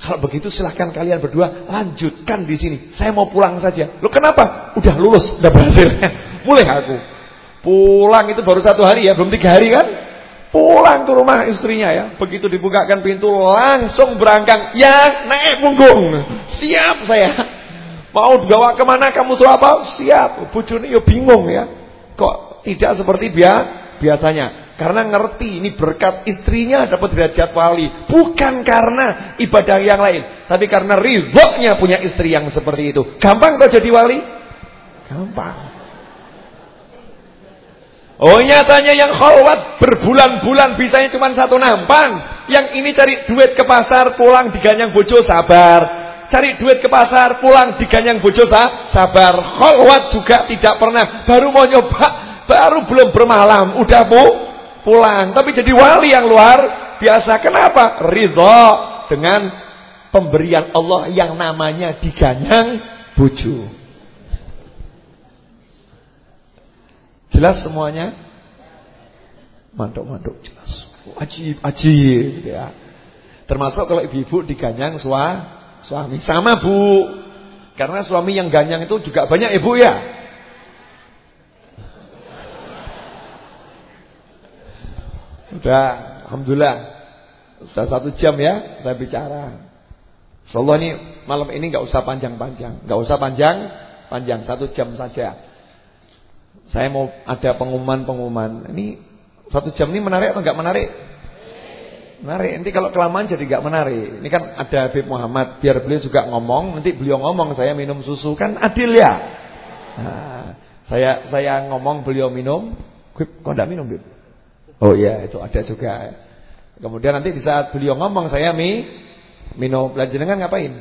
[SPEAKER 1] Kalau begitu silahkan kalian berdua lanjutkan di sini. Saya mau pulang saja. Lo kenapa? Udah lulus, udah berhasil. Mulai aku. Pulang itu baru satu hari ya, belum tiga hari kan? Pulang ke rumah istrinya ya. Begitu dibukakan pintu langsung berangkang. Ya naik punggung. Siap saya. Mau bawa ke mana kamu suruh apa? Siap. Bujuni yo bingung ya. Kok tidak seperti biasanya? Karena ngerti ini berkat istrinya dapat derajat wali. Bukan karena ibadah yang lain. Tapi karena ridhonya punya istri yang seperti itu. Gampang kok jadi wali? Gampang. Oh nyatanya yang khalwat berbulan-bulan bisanya cuma satu nampan. Yang ini cari duit ke pasar pulang diganyang bojo sabar. Cari duit ke pasar pulang diganyang bojo sabar. Khalwat juga tidak pernah. Baru mau nyoba, baru belum bermalam. Udah bu, pulang. Tapi jadi wali yang luar biasa. Kenapa? Ridho dengan pemberian Allah yang namanya diganyang buju. Jelas semuanya? Mantuk-mantuk jelas. Ajib, ajib ya. Termasuk kalau ibu-ibu diganyang sua, suami. Sama bu. Karena suami yang ganyang itu juga banyak ibu ya. Sudah, Alhamdulillah. Sudah satu jam ya saya bicara. Insyaallah ini malam ini nggak usah panjang-panjang. nggak usah panjang, panjang satu jam saja. Saya mau ada pengumuman-pengumuman. Ini satu jam ini menarik atau nggak menarik? Menarik. Nanti kalau kelamaan jadi nggak menarik. Ini kan ada Habib Muhammad. Biar beliau juga ngomong. Nanti beliau ngomong saya minum susu. Kan adil ya. Nah, saya saya ngomong beliau minum. Kok enggak minum, Bib? Oh iya, itu ada juga. Kemudian nanti di saat beliau ngomong saya mi minum dengan ngapain?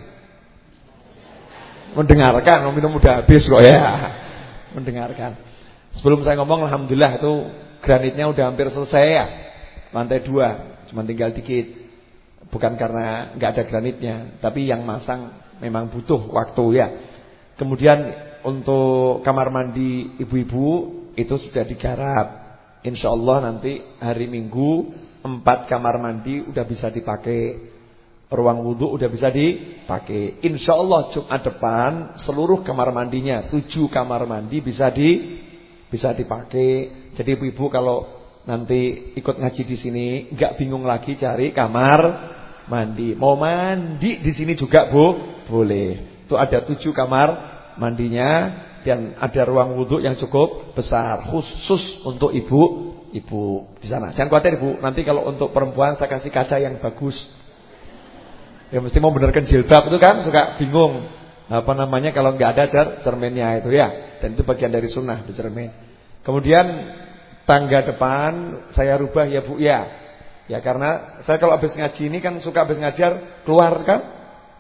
[SPEAKER 1] Mendengarkan, minum udah habis kok ya. Mendengarkan. Sebelum saya ngomong alhamdulillah itu granitnya udah hampir selesai ya. Lantai dua, cuma tinggal dikit. Bukan karena nggak ada granitnya, tapi yang masang memang butuh waktu ya. Kemudian untuk kamar mandi ibu-ibu itu sudah digarap. Insya Allah nanti hari Minggu empat kamar mandi udah bisa dipakai, ruang wudhu udah bisa dipakai. Insya Allah Jumat depan seluruh kamar mandinya tujuh kamar mandi bisa di bisa dipakai. Jadi ibu-ibu kalau nanti ikut ngaji di sini nggak bingung lagi cari kamar mandi. Mau mandi di sini juga bu boleh. Itu ada tujuh kamar mandinya dan ada ruang wudhu yang cukup besar khusus untuk ibu ibu di sana. Jangan khawatir ibu, nanti kalau untuk perempuan saya kasih kaca yang bagus. Ya mesti mau benarkan jilbab itu kan suka bingung apa namanya kalau nggak ada cer cerminnya itu ya. Dan itu bagian dari sunnah di cermin. Kemudian tangga depan saya rubah ya Bu ya. Ya karena saya kalau habis ngaji ini kan suka habis ngajar keluar kan.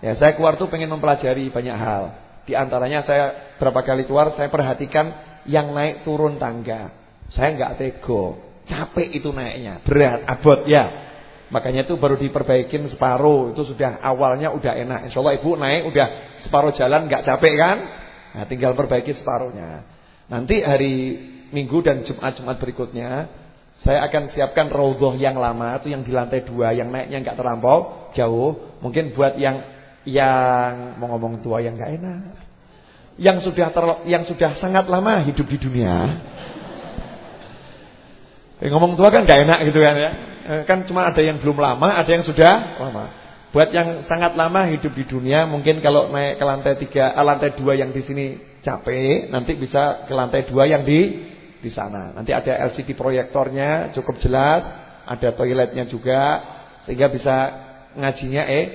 [SPEAKER 1] Ya saya keluar tuh pengen mempelajari banyak hal. Di antaranya saya berapa kali keluar saya perhatikan yang naik turun tangga. Saya nggak tego, capek itu naiknya, berat, abot ya. Makanya itu baru diperbaikin separuh, itu sudah awalnya udah enak. Insya Allah ibu naik udah separuh jalan nggak capek kan? Nah, tinggal perbaiki separuhnya. Nanti hari Minggu dan Jumat-Jumat berikutnya saya akan siapkan raudhah yang lama itu yang di lantai dua yang naiknya nggak terlampau jauh. Mungkin buat yang yang mau ngomong tua yang nggak enak, yang sudah ter, yang sudah sangat lama hidup di dunia. yang ngomong tua kan nggak enak gitu kan ya. Eh, kan cuma ada yang belum lama, ada yang sudah lama. Buat yang sangat lama hidup di dunia, mungkin kalau naik ke lantai tiga, eh, lantai dua yang di sini capek, nanti bisa ke lantai dua yang di di sana. Nanti ada LCD proyektornya cukup jelas, ada toiletnya juga, sehingga bisa ngajinya eh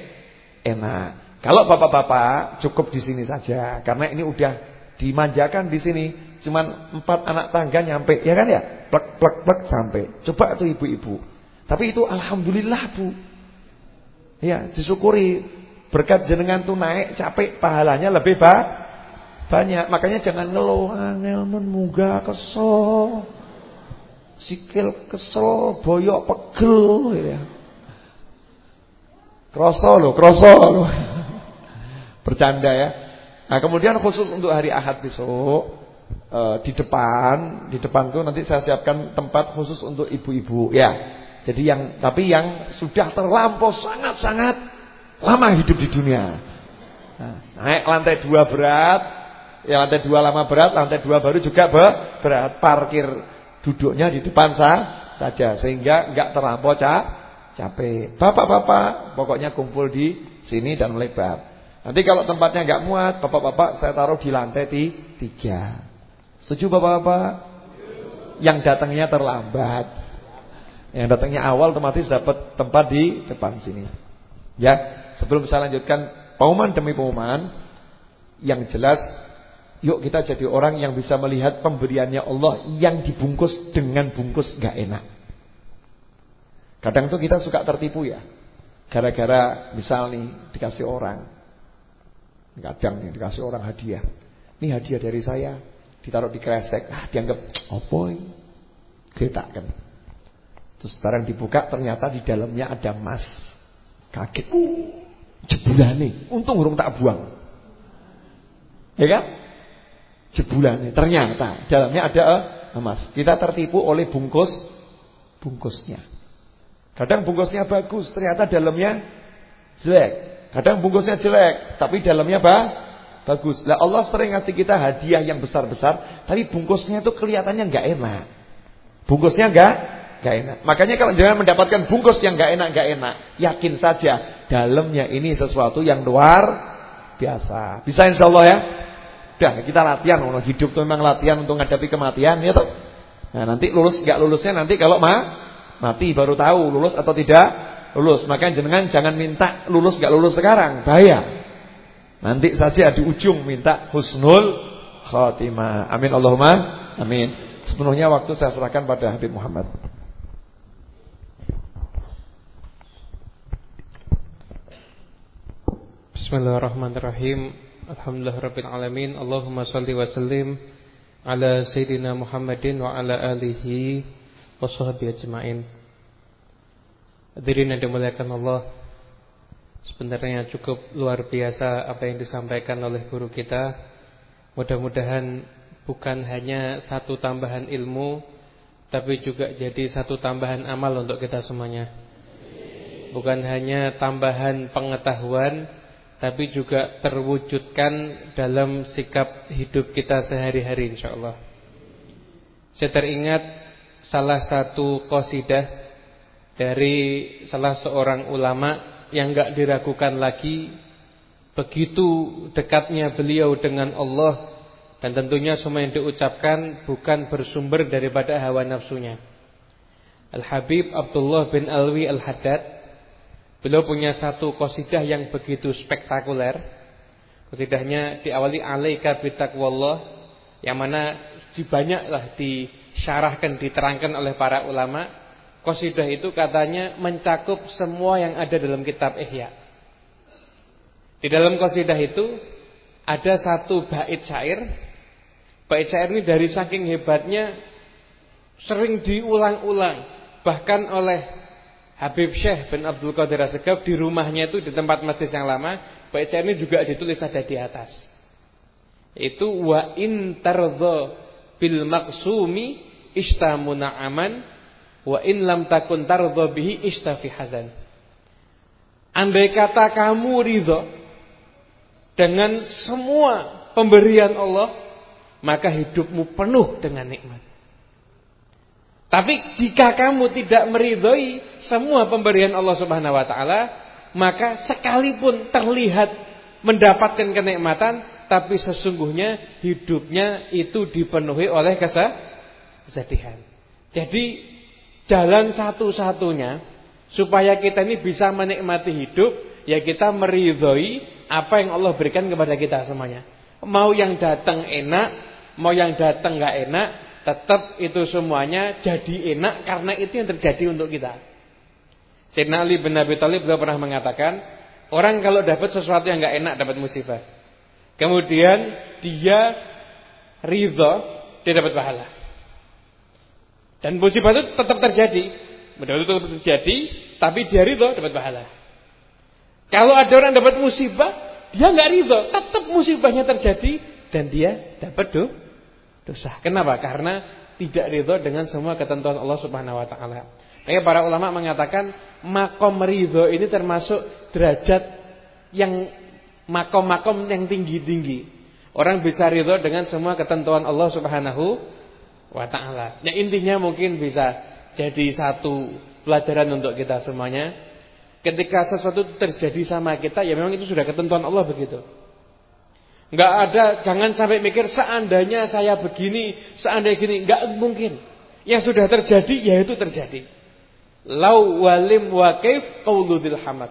[SPEAKER 1] enak. Kalau bapak-bapak cukup di sini saja karena ini udah dimanjakan di sini. Cuman empat anak tangga nyampe, ya kan ya? Plek plek plek sampai. Coba tuh ibu-ibu. Tapi itu alhamdulillah, Bu. Ya, disyukuri berkat jenengan tuh naik capek pahalanya lebih ba Banyak, makanya jangan ngeluh angel men munggah kesel. Sikil kesel, boyok pegel ya. Kroso loh, kroso loh. Bercanda ya. Nah, kemudian khusus untuk hari Ahad besok eh, di depan, di depan tuh nanti saya siapkan tempat khusus untuk ibu-ibu ya. Jadi yang tapi yang sudah terlampau sangat-sangat lama hidup di dunia. Nah, naik lantai dua berat, ya lantai dua lama berat, lantai dua baru juga berat. Parkir duduknya di depan sah, saja sehingga enggak terlampau ca capek. Bapak-bapak pokoknya kumpul di sini dan melebar. Nanti kalau tempatnya enggak muat, bapak-bapak saya taruh di lantai di tiga. Setuju bapak-bapak? Yang datangnya terlambat. Yang datangnya awal otomatis dapat tempat di depan sini. Ya, sebelum saya lanjutkan pengumuman demi pengumuman, yang jelas yuk kita jadi orang yang bisa melihat pemberiannya Allah yang dibungkus dengan bungkus enggak enak. Kadang tuh kita suka tertipu ya. Gara-gara misal nih dikasih orang. Kadang nih dikasih orang hadiah. Ini hadiah dari saya. Ditaruh di kresek. Ah, dianggap apa ini? Kita kan. Terus barang dibuka ternyata di dalamnya ada emas. Kaget. Uh, jebulane. Untung urung tak buang. Ya kan? Jebulane. Ternyata dalamnya ada eh, emas. Kita tertipu oleh bungkus bungkusnya. Kadang bungkusnya bagus, ternyata dalamnya jelek. Kadang bungkusnya jelek, tapi dalamnya apa? Bagus. Lah Allah sering ngasih kita hadiah yang besar-besar, tapi bungkusnya itu kelihatannya nggak enak. Bungkusnya nggak nggak enak. Makanya kalau jangan mendapatkan bungkus yang nggak enak nggak enak, yakin saja dalamnya ini sesuatu yang luar biasa. Bisa insya Allah ya. Udah kita latihan, hidup itu memang latihan untuk menghadapi kematian ya toh. Nah, nanti lulus nggak lulusnya nanti kalau mah Mati baru tahu lulus atau tidak lulus. Maka jenengan jangan minta lulus gak lulus sekarang, bahaya. Nanti saja di ujung minta husnul khatimah. Amin Allahumma amin. Sepenuhnya waktu saya serahkan pada Habib Muhammad.
[SPEAKER 2] Bismillahirrahmanirrahim. Alhamdulillahirabbil alamin. Allahumma shalli wa sallim ala sayyidina Muhammadin wa ala alihi washabihi ajmain. Hadirin yang dimuliakan Allah. Sebenarnya cukup luar biasa apa yang disampaikan oleh guru kita. Mudah-mudahan bukan hanya satu tambahan ilmu tapi juga jadi satu tambahan amal untuk kita semuanya. Bukan hanya tambahan pengetahuan tapi juga terwujudkan dalam sikap hidup kita sehari-hari insyaallah. Saya teringat salah satu qasidah dari salah seorang ulama yang enggak diragukan lagi begitu dekatnya beliau dengan Allah dan tentunya semua yang diucapkan bukan bersumber daripada hawa nafsunya. Al-Habib Abdullah bin Alwi Al-Haddad Beliau punya satu qasidah yang begitu spektakuler. Qasidahnya diawali alaika bitaqwallah yang mana dibanyaklah di disyarahkan, diterangkan oleh para ulama. Qasidah itu katanya mencakup semua yang ada dalam kitab Ihya. Di dalam qasidah itu ada satu bait syair. Bait syair ini dari saking hebatnya sering diulang-ulang bahkan oleh Habib Syekh bin Abdul Qadir Asegaf di rumahnya itu di tempat majlis yang lama, bait syair ini juga ditulis ada di atas. Itu wa in tardha bil maksumi istamuna aman wa in lam takun tardha bihi istafi hazan. Andai kata kamu ridho dengan semua pemberian Allah, maka hidupmu penuh dengan nikmat. Tapi jika kamu tidak meridhoi semua pemberian Allah Subhanahu wa taala, maka sekalipun terlihat mendapatkan kenikmatan, tapi sesungguhnya hidupnya itu dipenuhi oleh kesedihan. Jadi jalan satu-satunya supaya kita ini bisa menikmati hidup ya kita meridhoi apa yang Allah berikan kepada kita semuanya. Mau yang datang enak, mau yang datang nggak enak, tetap itu semuanya jadi enak karena itu yang terjadi untuk kita. Sayyidina Ali bin Abi Thalib pernah mengatakan, orang kalau dapat sesuatu yang nggak enak dapat musibah. Kemudian dia ridho, dia dapat pahala. Dan musibah itu tetap terjadi. Mudah itu tetap terjadi, tapi dia ridho dapat pahala. Kalau ada orang dapat musibah, dia nggak ridho, tetap musibahnya terjadi dan dia dapat do, dosa. Kenapa? Karena tidak ridho dengan semua ketentuan Allah Subhanahu Wa Taala. Makanya para ulama mengatakan makom ridho ini termasuk derajat yang makom-makom yang tinggi-tinggi. Orang bisa ridho dengan semua ketentuan Allah Subhanahu wa taala. Ya intinya mungkin bisa jadi satu pelajaran untuk kita semuanya. Ketika sesuatu terjadi sama kita, ya memang itu sudah ketentuan Allah begitu. Enggak ada, jangan sampai mikir seandainya saya begini, seandainya gini, enggak mungkin. Yang sudah terjadi, ya itu terjadi. Lau walim wa kaif hamad.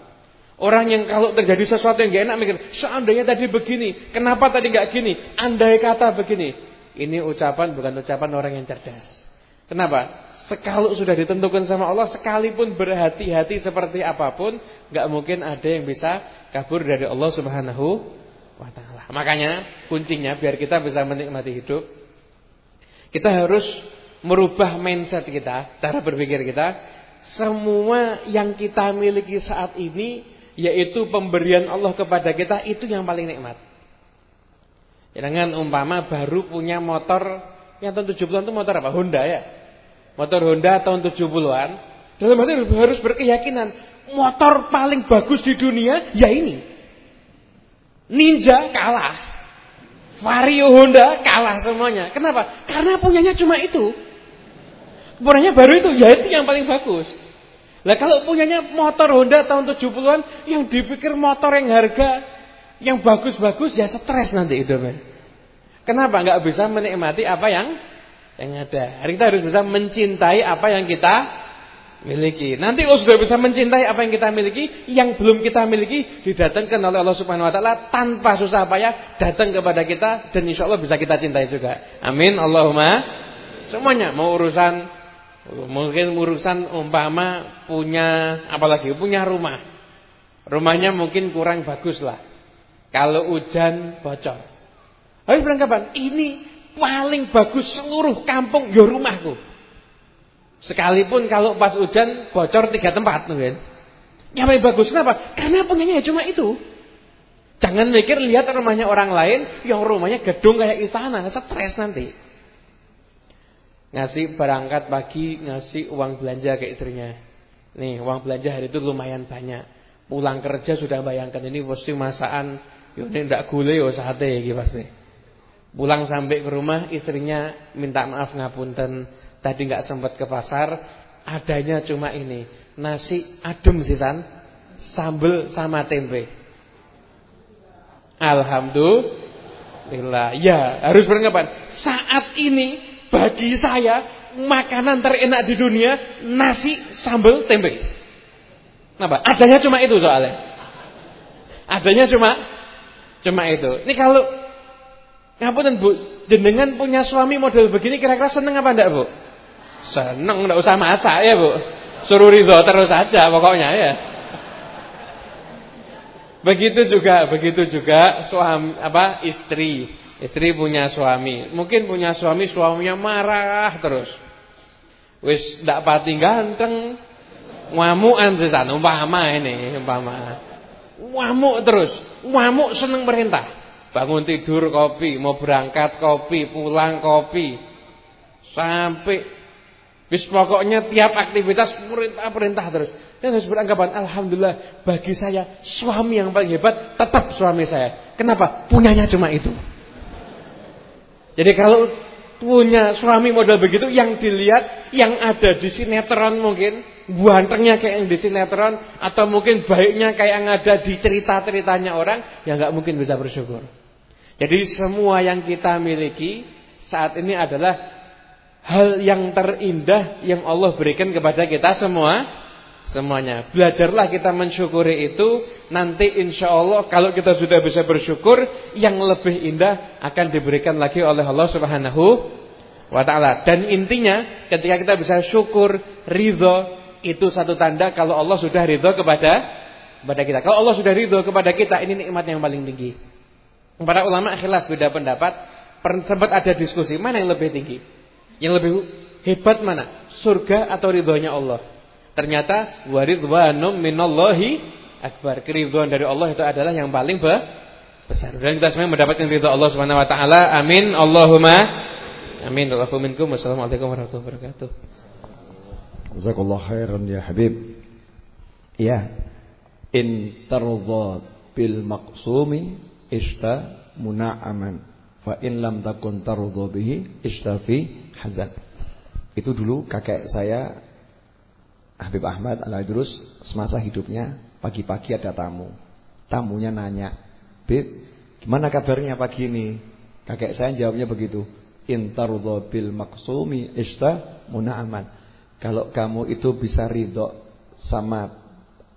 [SPEAKER 2] Orang yang kalau terjadi sesuatu yang gak enak mikir, seandainya tadi begini, kenapa tadi gak gini? Andai kata begini. Ini ucapan bukan ucapan orang yang cerdas. Kenapa? Sekalau sudah ditentukan sama Allah, sekalipun berhati-hati seperti apa pun, gak mungkin ada yang bisa kabur dari Allah Subhanahu wa taala. Makanya kuncinya biar kita bisa menikmati hidup, kita harus merubah mindset kita, cara berpikir kita. Semua yang kita miliki saat ini yaitu pemberian Allah kepada kita itu yang paling nikmat. Jangan umpama baru punya motor yang tahun 70-an itu motor apa? Honda ya. Motor Honda tahun 70-an. Dalam arti harus berkeyakinan motor paling bagus di dunia ya ini. Ninja kalah. Vario Honda kalah semuanya. Kenapa? Karena punyanya cuma itu. Punyanya baru itu, ya itu yang paling bagus. Lah kalau punyanya motor Honda tahun 70-an yang dipikir motor yang harga yang bagus-bagus ya stres nanti itu, Kenapa nggak bisa menikmati apa yang yang ada? Kita harus bisa mencintai apa yang kita miliki. Nanti kalau sudah bisa mencintai apa yang kita miliki, yang belum kita miliki didatangkan oleh Allah Subhanahu wa taala tanpa susah payah datang kepada kita dan insya Allah bisa kita cintai juga. Amin Allahumma. Semuanya mau urusan Mungkin urusan umpama punya apalagi punya rumah. Rumahnya mungkin kurang bagus lah. Kalau hujan bocor. Harus beranggapan ini paling bagus seluruh kampung ya rumahku. Sekalipun kalau pas hujan bocor tiga tempat. Yang paling bagus kenapa? Karena punyanya cuma itu. Jangan mikir lihat rumahnya orang lain yang rumahnya gedung kayak istana, stres nanti ngasih berangkat pagi ngasih uang belanja ke istrinya. Nih, uang belanja hari itu lumayan banyak. Pulang kerja sudah bayangkan ini pasti masakan yo ini ndak gule yo sate iki pasti. Pulang sampai ke rumah istrinya minta maaf ngapunten tadi nggak sempat ke pasar, adanya cuma ini, nasi adem sisan, sambel sama tempe. Alhamdulillah. Ya, harus beranggapan saat ini bagi saya makanan terenak di dunia nasi sambal tempe. Kenapa? Adanya cuma itu soalnya. Adanya cuma cuma itu. Ini kalau ngapunten Bu, jenengan punya suami model begini kira-kira seneng apa enggak, Bu? Seneng, enggak usah masak ya, Bu. Suruh ridho terus saja pokoknya ya. Begitu juga, begitu juga suami apa istri. Istri punya suami, mungkin punya suami suaminya marah terus. Wis ndak pati ganteng, ngamukan setan umpama ini, umpama. Ngamuk terus, ngamuk seneng perintah. Bangun tidur kopi, mau berangkat kopi, pulang kopi. Sampai wis pokoknya tiap aktivitas perintah-perintah terus. Dan harus beranggapan alhamdulillah bagi saya suami yang paling hebat tetap suami saya. Kenapa? Punyanya cuma itu. Jadi kalau punya suami model begitu yang dilihat yang ada di sinetron mungkin gantengnya kayak yang di sinetron atau mungkin baiknya kayak yang ada di cerita-ceritanya orang ya nggak mungkin bisa bersyukur. Jadi semua yang kita miliki saat ini adalah hal yang terindah yang Allah berikan kepada kita semua semuanya. Belajarlah kita mensyukuri itu. Nanti insya Allah kalau kita sudah bisa bersyukur, yang lebih indah akan diberikan lagi oleh Allah Subhanahu wa taala. Dan intinya ketika kita bisa syukur, ridho itu satu tanda kalau Allah sudah ridho kepada kepada kita. Kalau Allah sudah ridho kepada kita, ini nikmat yang paling tinggi. Para ulama khilaf beda pendapat, sempat ada diskusi mana yang lebih tinggi? Yang lebih hebat mana? Surga atau ridhonya Allah? Ternyata waridwanum minallahi akbar. Keridhaan dari Allah itu adalah yang paling besar. Dan kita semua mendapatkan ridha Allah Subhanahu wa taala. Amin. Allahumma amin. Wassalamualaikum warahmatullahi wabarakatuh.
[SPEAKER 1] Jazakallah khairan ya Habib. Ya. In tarda bil maqsumi ista muna'aman. Fa in lam takun tarda bihi istafi hazan. Itu dulu kakek saya Habib Ahmad Al-Idrus semasa hidupnya pagi-pagi ada tamu. Tamunya nanya, "Bib, gimana kabarnya pagi ini?" Kakek saya jawabnya begitu, "In tarda bil maqsumi ista muna'aman." Kalau kamu itu bisa ridho sama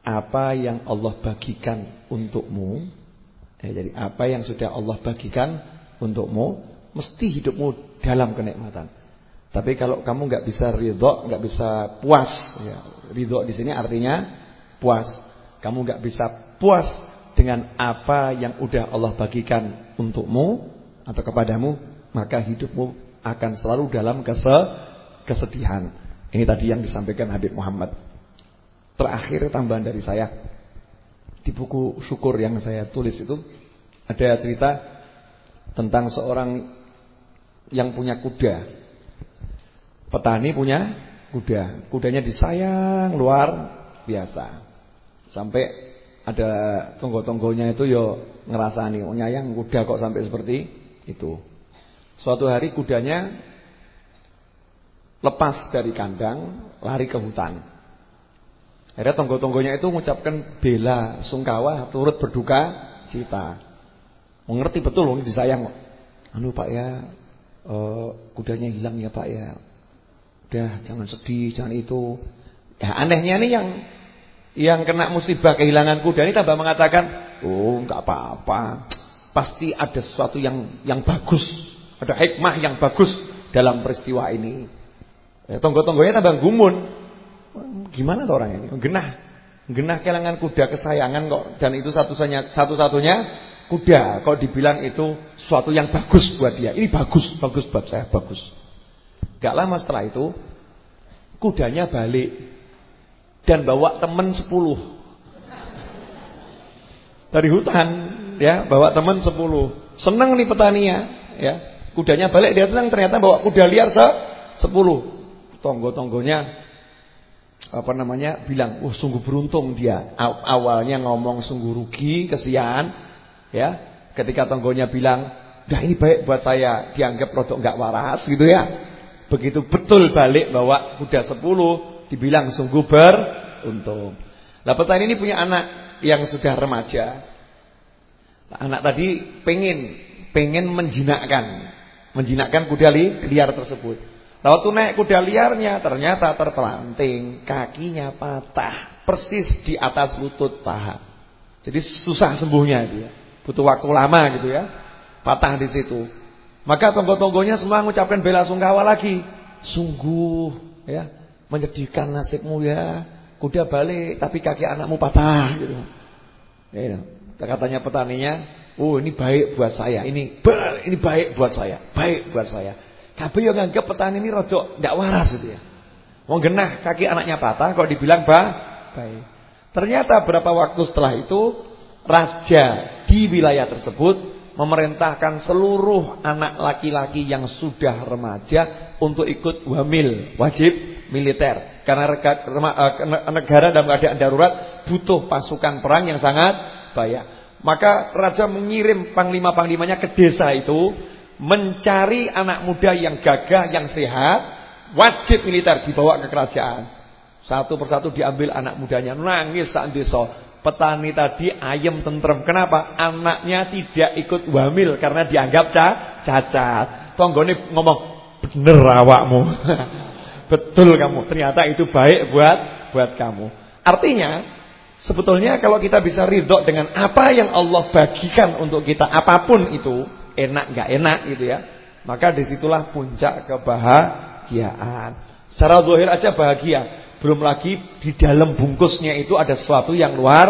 [SPEAKER 1] apa yang Allah bagikan untukmu, ya, jadi apa yang sudah Allah bagikan untukmu, mesti hidupmu dalam kenikmatan. Tapi kalau kamu nggak bisa ridho, nggak bisa puas, ya, ridho di sini artinya puas. Kamu nggak bisa puas dengan apa yang udah Allah bagikan untukmu atau kepadamu, maka hidupmu akan selalu dalam kesedihan. Ini tadi yang disampaikan Habib Muhammad. Terakhir tambahan dari saya di buku syukur yang saya tulis itu ada cerita tentang seorang yang punya kuda. Petani punya kuda. Kudanya disayang luar biasa. Sampai ada tonggo-tonggonya itu yo ngerasani, oh nyayang kuda kok sampai seperti itu. Suatu hari kudanya lepas dari kandang, lari ke hutan. Akhirnya tonggo-tonggonya itu mengucapkan bela sungkawa, turut berduka cita. Mengerti betul loh disayang. Anu Pak ya, uh, kudanya hilang ya Pak ya. Udah jangan sedih, jangan itu. Ya anehnya nih yang yang kena musibah kehilangan kuda ini tambah mengatakan, "Oh, enggak apa-apa. Pasti ada sesuatu yang yang bagus, ada hikmah yang bagus dalam peristiwa ini." Ya, tonggo-tonggonya tambah gumun. Gimana tuh orang ini? Genah. Genah kelangan kuda kesayangan kok dan itu satu-satunya satu-satunya kuda kok dibilang itu suatu yang bagus buat dia. Ini bagus, bagus buat saya, bagus. Gak lama setelah itu kudanya balik dan bawa teman sepuluh dari hutan ya bawa teman sepuluh seneng nih petaninya ya kudanya balik dia senang ternyata bawa kuda liar se sepuluh tonggo-tonggonya apa namanya bilang, "Oh, sungguh beruntung dia." Awalnya ngomong sungguh rugi, kesian, ya. Ketika tonggonya bilang, "Dah ini baik buat saya." Dianggap rodok enggak waras gitu ya. Begitu betul balik bawa kuda 10, dibilang sungguh beruntung. Lah petani ini punya anak yang sudah remaja. Nah, anak tadi pengen pengen menjinakkan, menjinakkan kuda liar tersebut. Waktu naik kuda liarnya ternyata terpelanting, kakinya patah, persis di atas lutut paha. Jadi susah sembuhnya dia. Butuh waktu lama gitu ya. Patah di situ. Maka tonggo-tonggonya semua mengucapkan bela sungkawa lagi. Sungguh ya, menyedihkan nasibmu ya. Kuda balik tapi kaki anakmu patah gitu. Ya, katanya petaninya, "Oh, ini baik buat saya. Ini ini baik buat saya. Baik buat saya." Kabeh yang nganggep petani ini rodok ndak waras gitu ya. Wong genah kaki anaknya patah kok dibilang ba baik. Ternyata berapa waktu setelah itu raja di wilayah tersebut memerintahkan seluruh anak laki-laki yang sudah remaja untuk ikut wamil, wajib militer. Karena eh, negara dalam keadaan darurat butuh pasukan perang yang sangat banyak. Maka raja mengirim panglima-panglimanya ke desa itu mencari anak muda yang gagah, yang sehat, wajib militer dibawa ke kerajaan. Satu persatu diambil anak mudanya, nangis saat desa. Petani tadi ayam tentrem. Kenapa? Anaknya tidak ikut wamil karena dianggap cacat. Tonggone ngomong, bener awakmu. Betul kamu. Ternyata itu baik buat buat kamu. Artinya, sebetulnya kalau kita bisa ridho dengan apa yang Allah bagikan untuk kita, apa pun itu, enak nggak enak gitu ya. Maka di situlah puncak kebahagiaan. Secara zahir aja bahagia, belum lagi di dalam bungkusnya itu ada sesuatu yang luar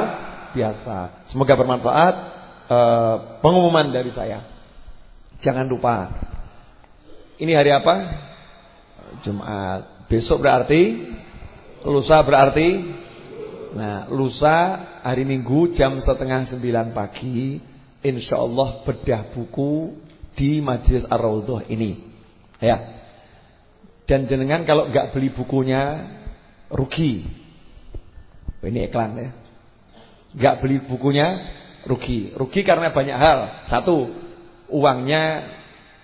[SPEAKER 1] biasa. Semoga bermanfaat. uh, pengumuman dari saya. Jangan lupa. Ini hari apa? Jumat. Besok berarti lusa berarti nah, lusa hari Minggu jam setengah sembilan pagi insyaallah bedah buku di Majelis Ar-Raudhah ini. Ya. Dan jenengan kalau nggak beli bukunya rugi. Ini iklan ya. Nggak beli bukunya rugi. Rugi karena banyak hal. Satu, uangnya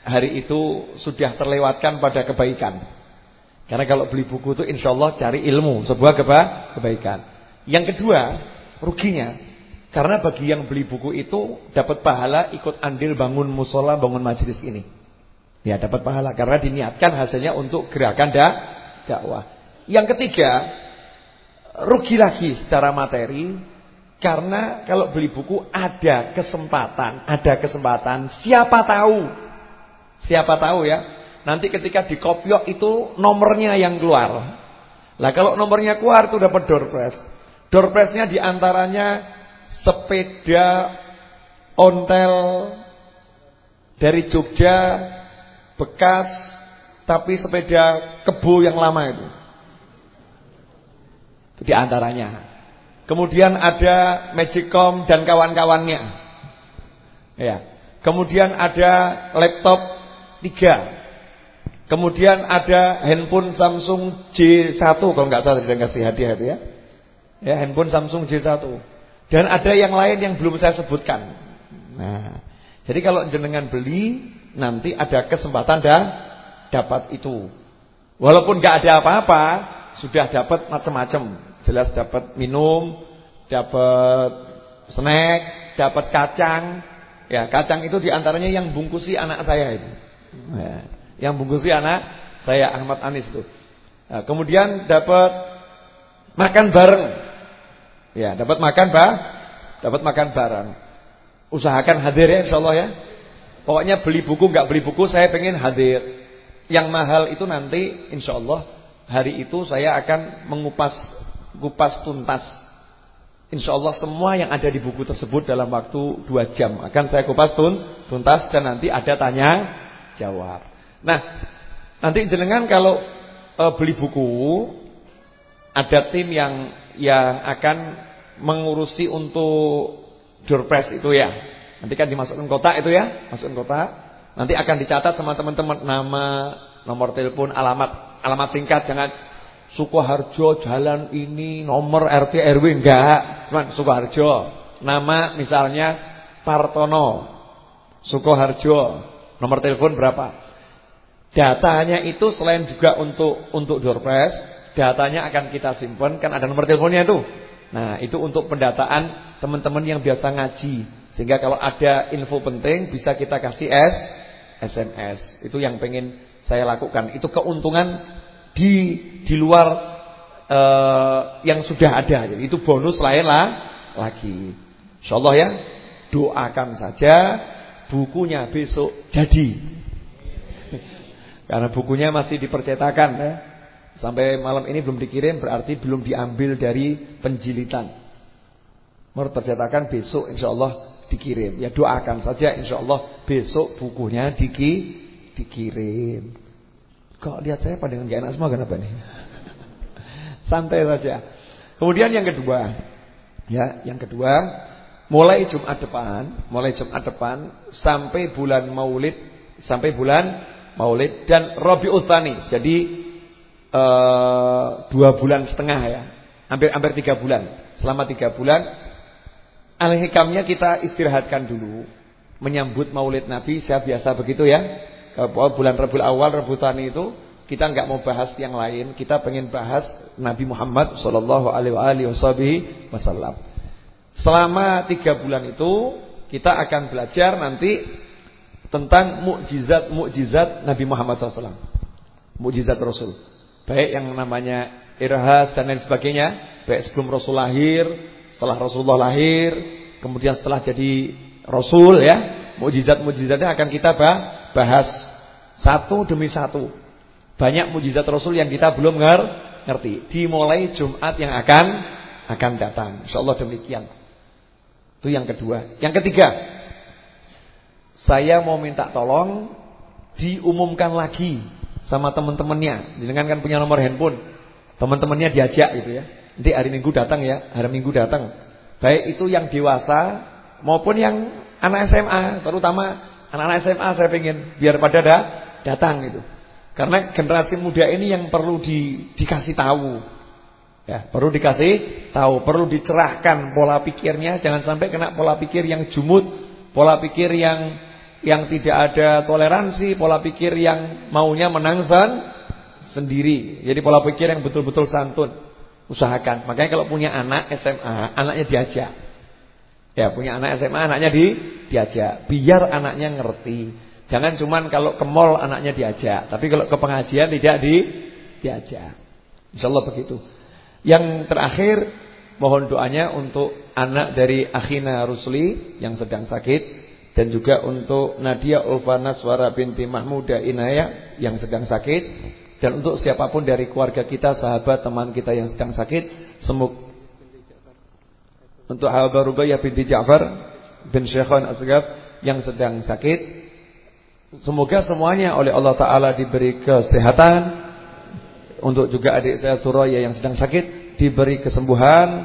[SPEAKER 1] hari itu sudah terlewatkan pada kebaikan. Karena kalau beli buku itu insya Allah cari ilmu, sebuah keba kebaikan. Yang kedua, ruginya. Karena bagi yang beli buku itu dapat pahala ikut andil bangun musola, bangun majelis ini. Ya dapat pahala karena diniatkan hasilnya untuk gerakan dak dakwah. Yang ketiga, rugi lagi secara materi karena kalau beli buku ada kesempatan, ada kesempatan. Siapa tahu? Siapa tahu ya? Nanti ketika dikopiok itu nomornya yang keluar. Lah kalau nomornya keluar itu dapat door prize. Door prize-nya di antaranya sepeda ontel dari Jogja bekas tapi sepeda kebo yang lama itu. Itu di antaranya. Kemudian ada Magicom dan kawan-kawannya. Ya. Kemudian ada laptop 3. Kemudian ada handphone Samsung J1 kalau nggak salah dia kasih hadiah itu ya. Ya, handphone Samsung J1. Dan ada yang lain yang belum saya sebutkan. Nah, jadi kalau jenengan beli nanti ada kesempatan dah dapat itu. Walaupun nggak ada apa-apa, sudah dapat macam-macam. Jelas dapat minum, dapat snack, dapat kacang. Ya, kacang itu di antaranya yang bungkusi anak saya itu. Ya, yang bungkusi anak saya Ahmad Anis itu. Nah, kemudian dapat makan bareng. Ya, dapat makan bah, dapat makan bareng. Usahakan hadir ya insyaallah ya. Pokoknya beli buku nggak beli buku saya pengen hadir. Yang mahal itu nanti insya Allah hari itu saya akan mengupas kupas tuntas. Insya Allah semua yang ada di buku tersebut dalam waktu dua jam akan saya kupas tun, tuntas dan nanti ada tanya jawab. Nah nanti jenengan kalau e, beli buku ada tim yang yang akan mengurusi untuk door press itu ya. Nanti kan dimasukkan kotak itu ya, masukkan kotak. Nanti akan dicatat sama teman-teman nama, nomor telepon, alamat, alamat singkat, jangan Sukoharjo jalan ini, nomor RT RW enggak, cuman Sukoharjo. Nama misalnya Partono. Sukoharjo, nomor telepon berapa? Datanya itu selain juga untuk untuk doorpress, datanya akan kita simpan kan ada nomor teleponnya itu. Nah, itu untuk pendataan teman-teman yang biasa ngaji. Sehingga kalau ada info penting bisa kita kasih S SMS. Itu yang pengen saya lakukan. Itu keuntungan di di luar uh, yang sudah ada. Jadi itu bonus lain lah lagi. Insyaallah ya. Doakan saja bukunya besok jadi. Karena bukunya masih dipercetakan ya. Sampai malam ini belum dikirim berarti belum diambil dari penjilitan. Menurut percetakan besok insyaallah dikirim. Ya doakan saja insya Allah besok bukunya diki, dikirim. Kok lihat saya pada nggak enak semua kenapa nih? Santai saja. Kemudian yang kedua, ya, yang kedua, mulai Jumat depan, mulai Jumat depan sampai bulan Maulid, sampai bulan Maulid dan Rabiul Tsani. Jadi uh, dua bulan setengah ya, hampir hampir tiga bulan. Selama tiga bulan Al-hikamnya kita istirahatkan dulu. Menyambut maulid Nabi, saya biasa begitu ya. Kalau bulan Rabiul Awal, Rabu Tani itu, kita nggak mau bahas yang lain. Kita pengen bahas Nabi Muhammad Sallallahu Alaihi Wasallam. Selama tiga bulan itu, kita akan belajar nanti tentang mukjizat-mukjizat Nabi Muhammad SAW. Mukjizat Rasul. Baik yang namanya irhas dan lain sebagainya. Baik sebelum Rasul lahir, setelah Rasulullah lahir, kemudian setelah jadi Rasul ya, mujizat-mujizatnya akan kita bahas satu demi satu. Banyak mujizat Rasul yang kita belum ngerti. Dimulai Jumat yang akan akan datang. Insyaallah demikian. Itu yang kedua. Yang ketiga, Saya mau minta tolong diumumkan lagi sama teman-temannya. Jangan kan punya nomor handphone. Teman-temannya diajak gitu ya. Nanti hari Minggu datang ya, hari Minggu datang. Baik itu yang dewasa maupun yang anak SMA, terutama anak-anak SMA saya pengen biar pada ada datang gitu. Karena generasi muda ini yang perlu di, dikasih tahu. Ya, perlu dikasih tahu, perlu dicerahkan pola pikirnya, jangan sampai kena pola pikir yang jumut, pola pikir yang yang tidak ada toleransi, pola pikir yang maunya menangsan sendiri. Jadi pola pikir yang betul-betul santun. Usahakan. Makanya kalau punya anak SMA, anaknya diajak. Ya, punya anak SMA, anaknya di diajak. Biar anaknya ngerti. Jangan cuman kalau ke mall anaknya diajak, tapi kalau ke pengajian tidak di diajak. Insyaallah begitu. Yang terakhir mohon doanya untuk anak dari Akhina Rusli yang sedang sakit dan juga untuk Nadia Ulfana Suara binti Mahmuda Inaya yang sedang sakit dan untuk siapa pun dari keluarga kita, sahabat, teman kita yang sedang sakit, semoga untuk Haba Rubaiyah binti Ja'far bin Syekhan Asgaf yang sedang sakit. Semoga semuanya oleh Allah Ta'ala diberi kesehatan. Untuk juga adik saya Suraya yang sedang sakit Diberi kesembuhan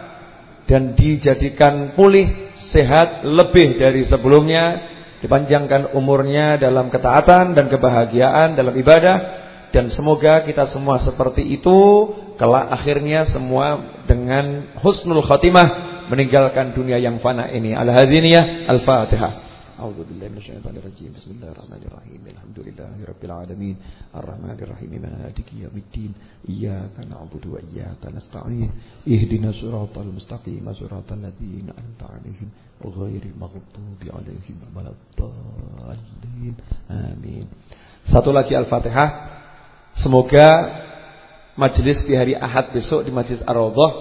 [SPEAKER 1] Dan dijadikan pulih Sehat lebih dari sebelumnya. Dipanjangkan umurnya dalam ketaatan dan kebahagiaan dalam ibadah. Dan semoga kita semua seperti itu Kelak akhirnya semua dengan husnul khatimah Meninggalkan dunia yang fana ini Al-Hadiniyah Al-Fatihah أعوذ بالله من الشيطان الرجيم بسم الله الرحمن الرحيم الحمد لله رب العالمين الرحمن الرحيم مالك يوم الدين إياك نعبد وإياك نستعين اهدنا صراط المستقيم صراط الذين أنعمت عليهم غير المغضوب عليهم ولا الضالين آمين Satu lagi Al-Fatihah Semoga Majelis di hari Ahad besok di Majelis Ar-Rawdah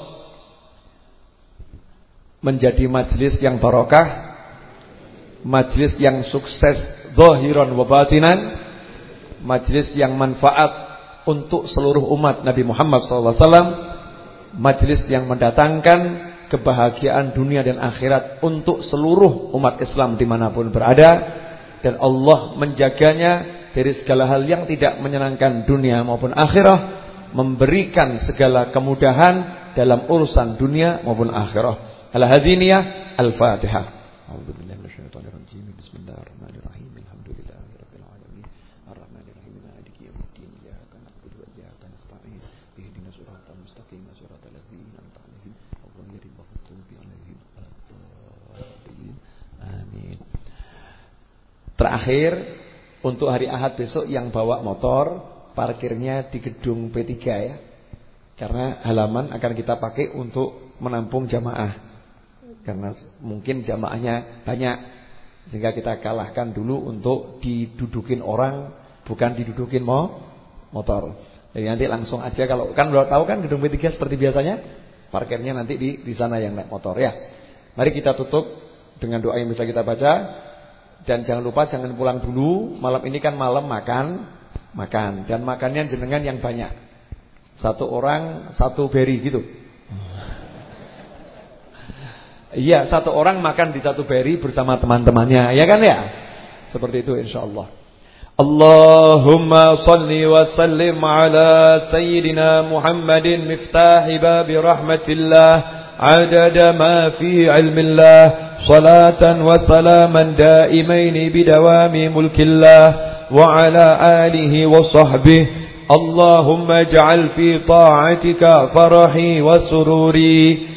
[SPEAKER 1] Menjadi majelis yang barokah Majlis yang sukses Zahiran wa batinan Majlis yang manfaat Untuk seluruh umat Nabi Muhammad SAW Majlis yang mendatangkan Kebahagiaan dunia dan akhirat Untuk seluruh umat Islam Di mana pun berada Dan Allah menjaganya Dari segala hal yang tidak menyenangkan dunia maupun akhirat Memberikan segala kemudahan Dalam urusan dunia maupun akhirat Al-Hadiniyah Al-Fatihah Terakhir untuk hari Ahad besok yang bawa motor parkirnya di gedung P3 ya. Karena halaman akan kita pakai untuk menampung jamaah. Karena mungkin jamaahnya banyak sehingga kita kalahkan dulu untuk didudukin orang bukan didudukin mo motor. Jadi nanti langsung aja kalau kan udah tahu kan gedung P3 seperti biasanya parkirnya nanti di di sana yang naik motor ya. Mari kita tutup dengan doa yang bisa kita baca. Dan jangan lupa jangan pulang dulu. Malam ini kan malam makan, makan dan makannya jenengan yang banyak. Satu orang satu beri gitu. Iya, satu orang makan di satu beri bersama teman-temannya, ya kan ya? Seperti itu insyaallah. Allahumma salli wa sallim ala sayyidina Muhammadin miftah babi rahmatillah adada ma fi ilmillah salatan wa salaman daimain bidawami mulkillah wa ala alihi wa sahbihi Allahumma ja'al fi ta'atika farahi wa sururi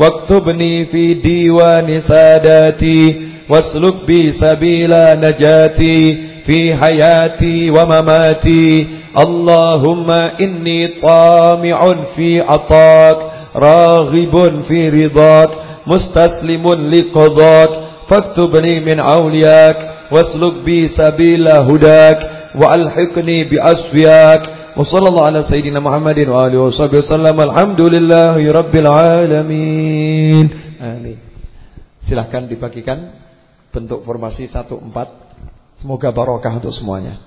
[SPEAKER 1] واكتبني في ديوان ساداتي واسلك بي سبيل نجاتي في حياتي ومماتي. اللهم إني طامع في عطاك راغب في رضاك مستسلم لقضاك. فاكتبني من أولياك واسلك بي سبيل هداك wa alhiqni asfiyak wa sallallahu ala sayyidina Muhammadin wa alihi wasallam alhamdulillahi rabbil alamin. Amin. Silahkan dibagikan bentuk formasi 14 semoga barokah untuk semuanya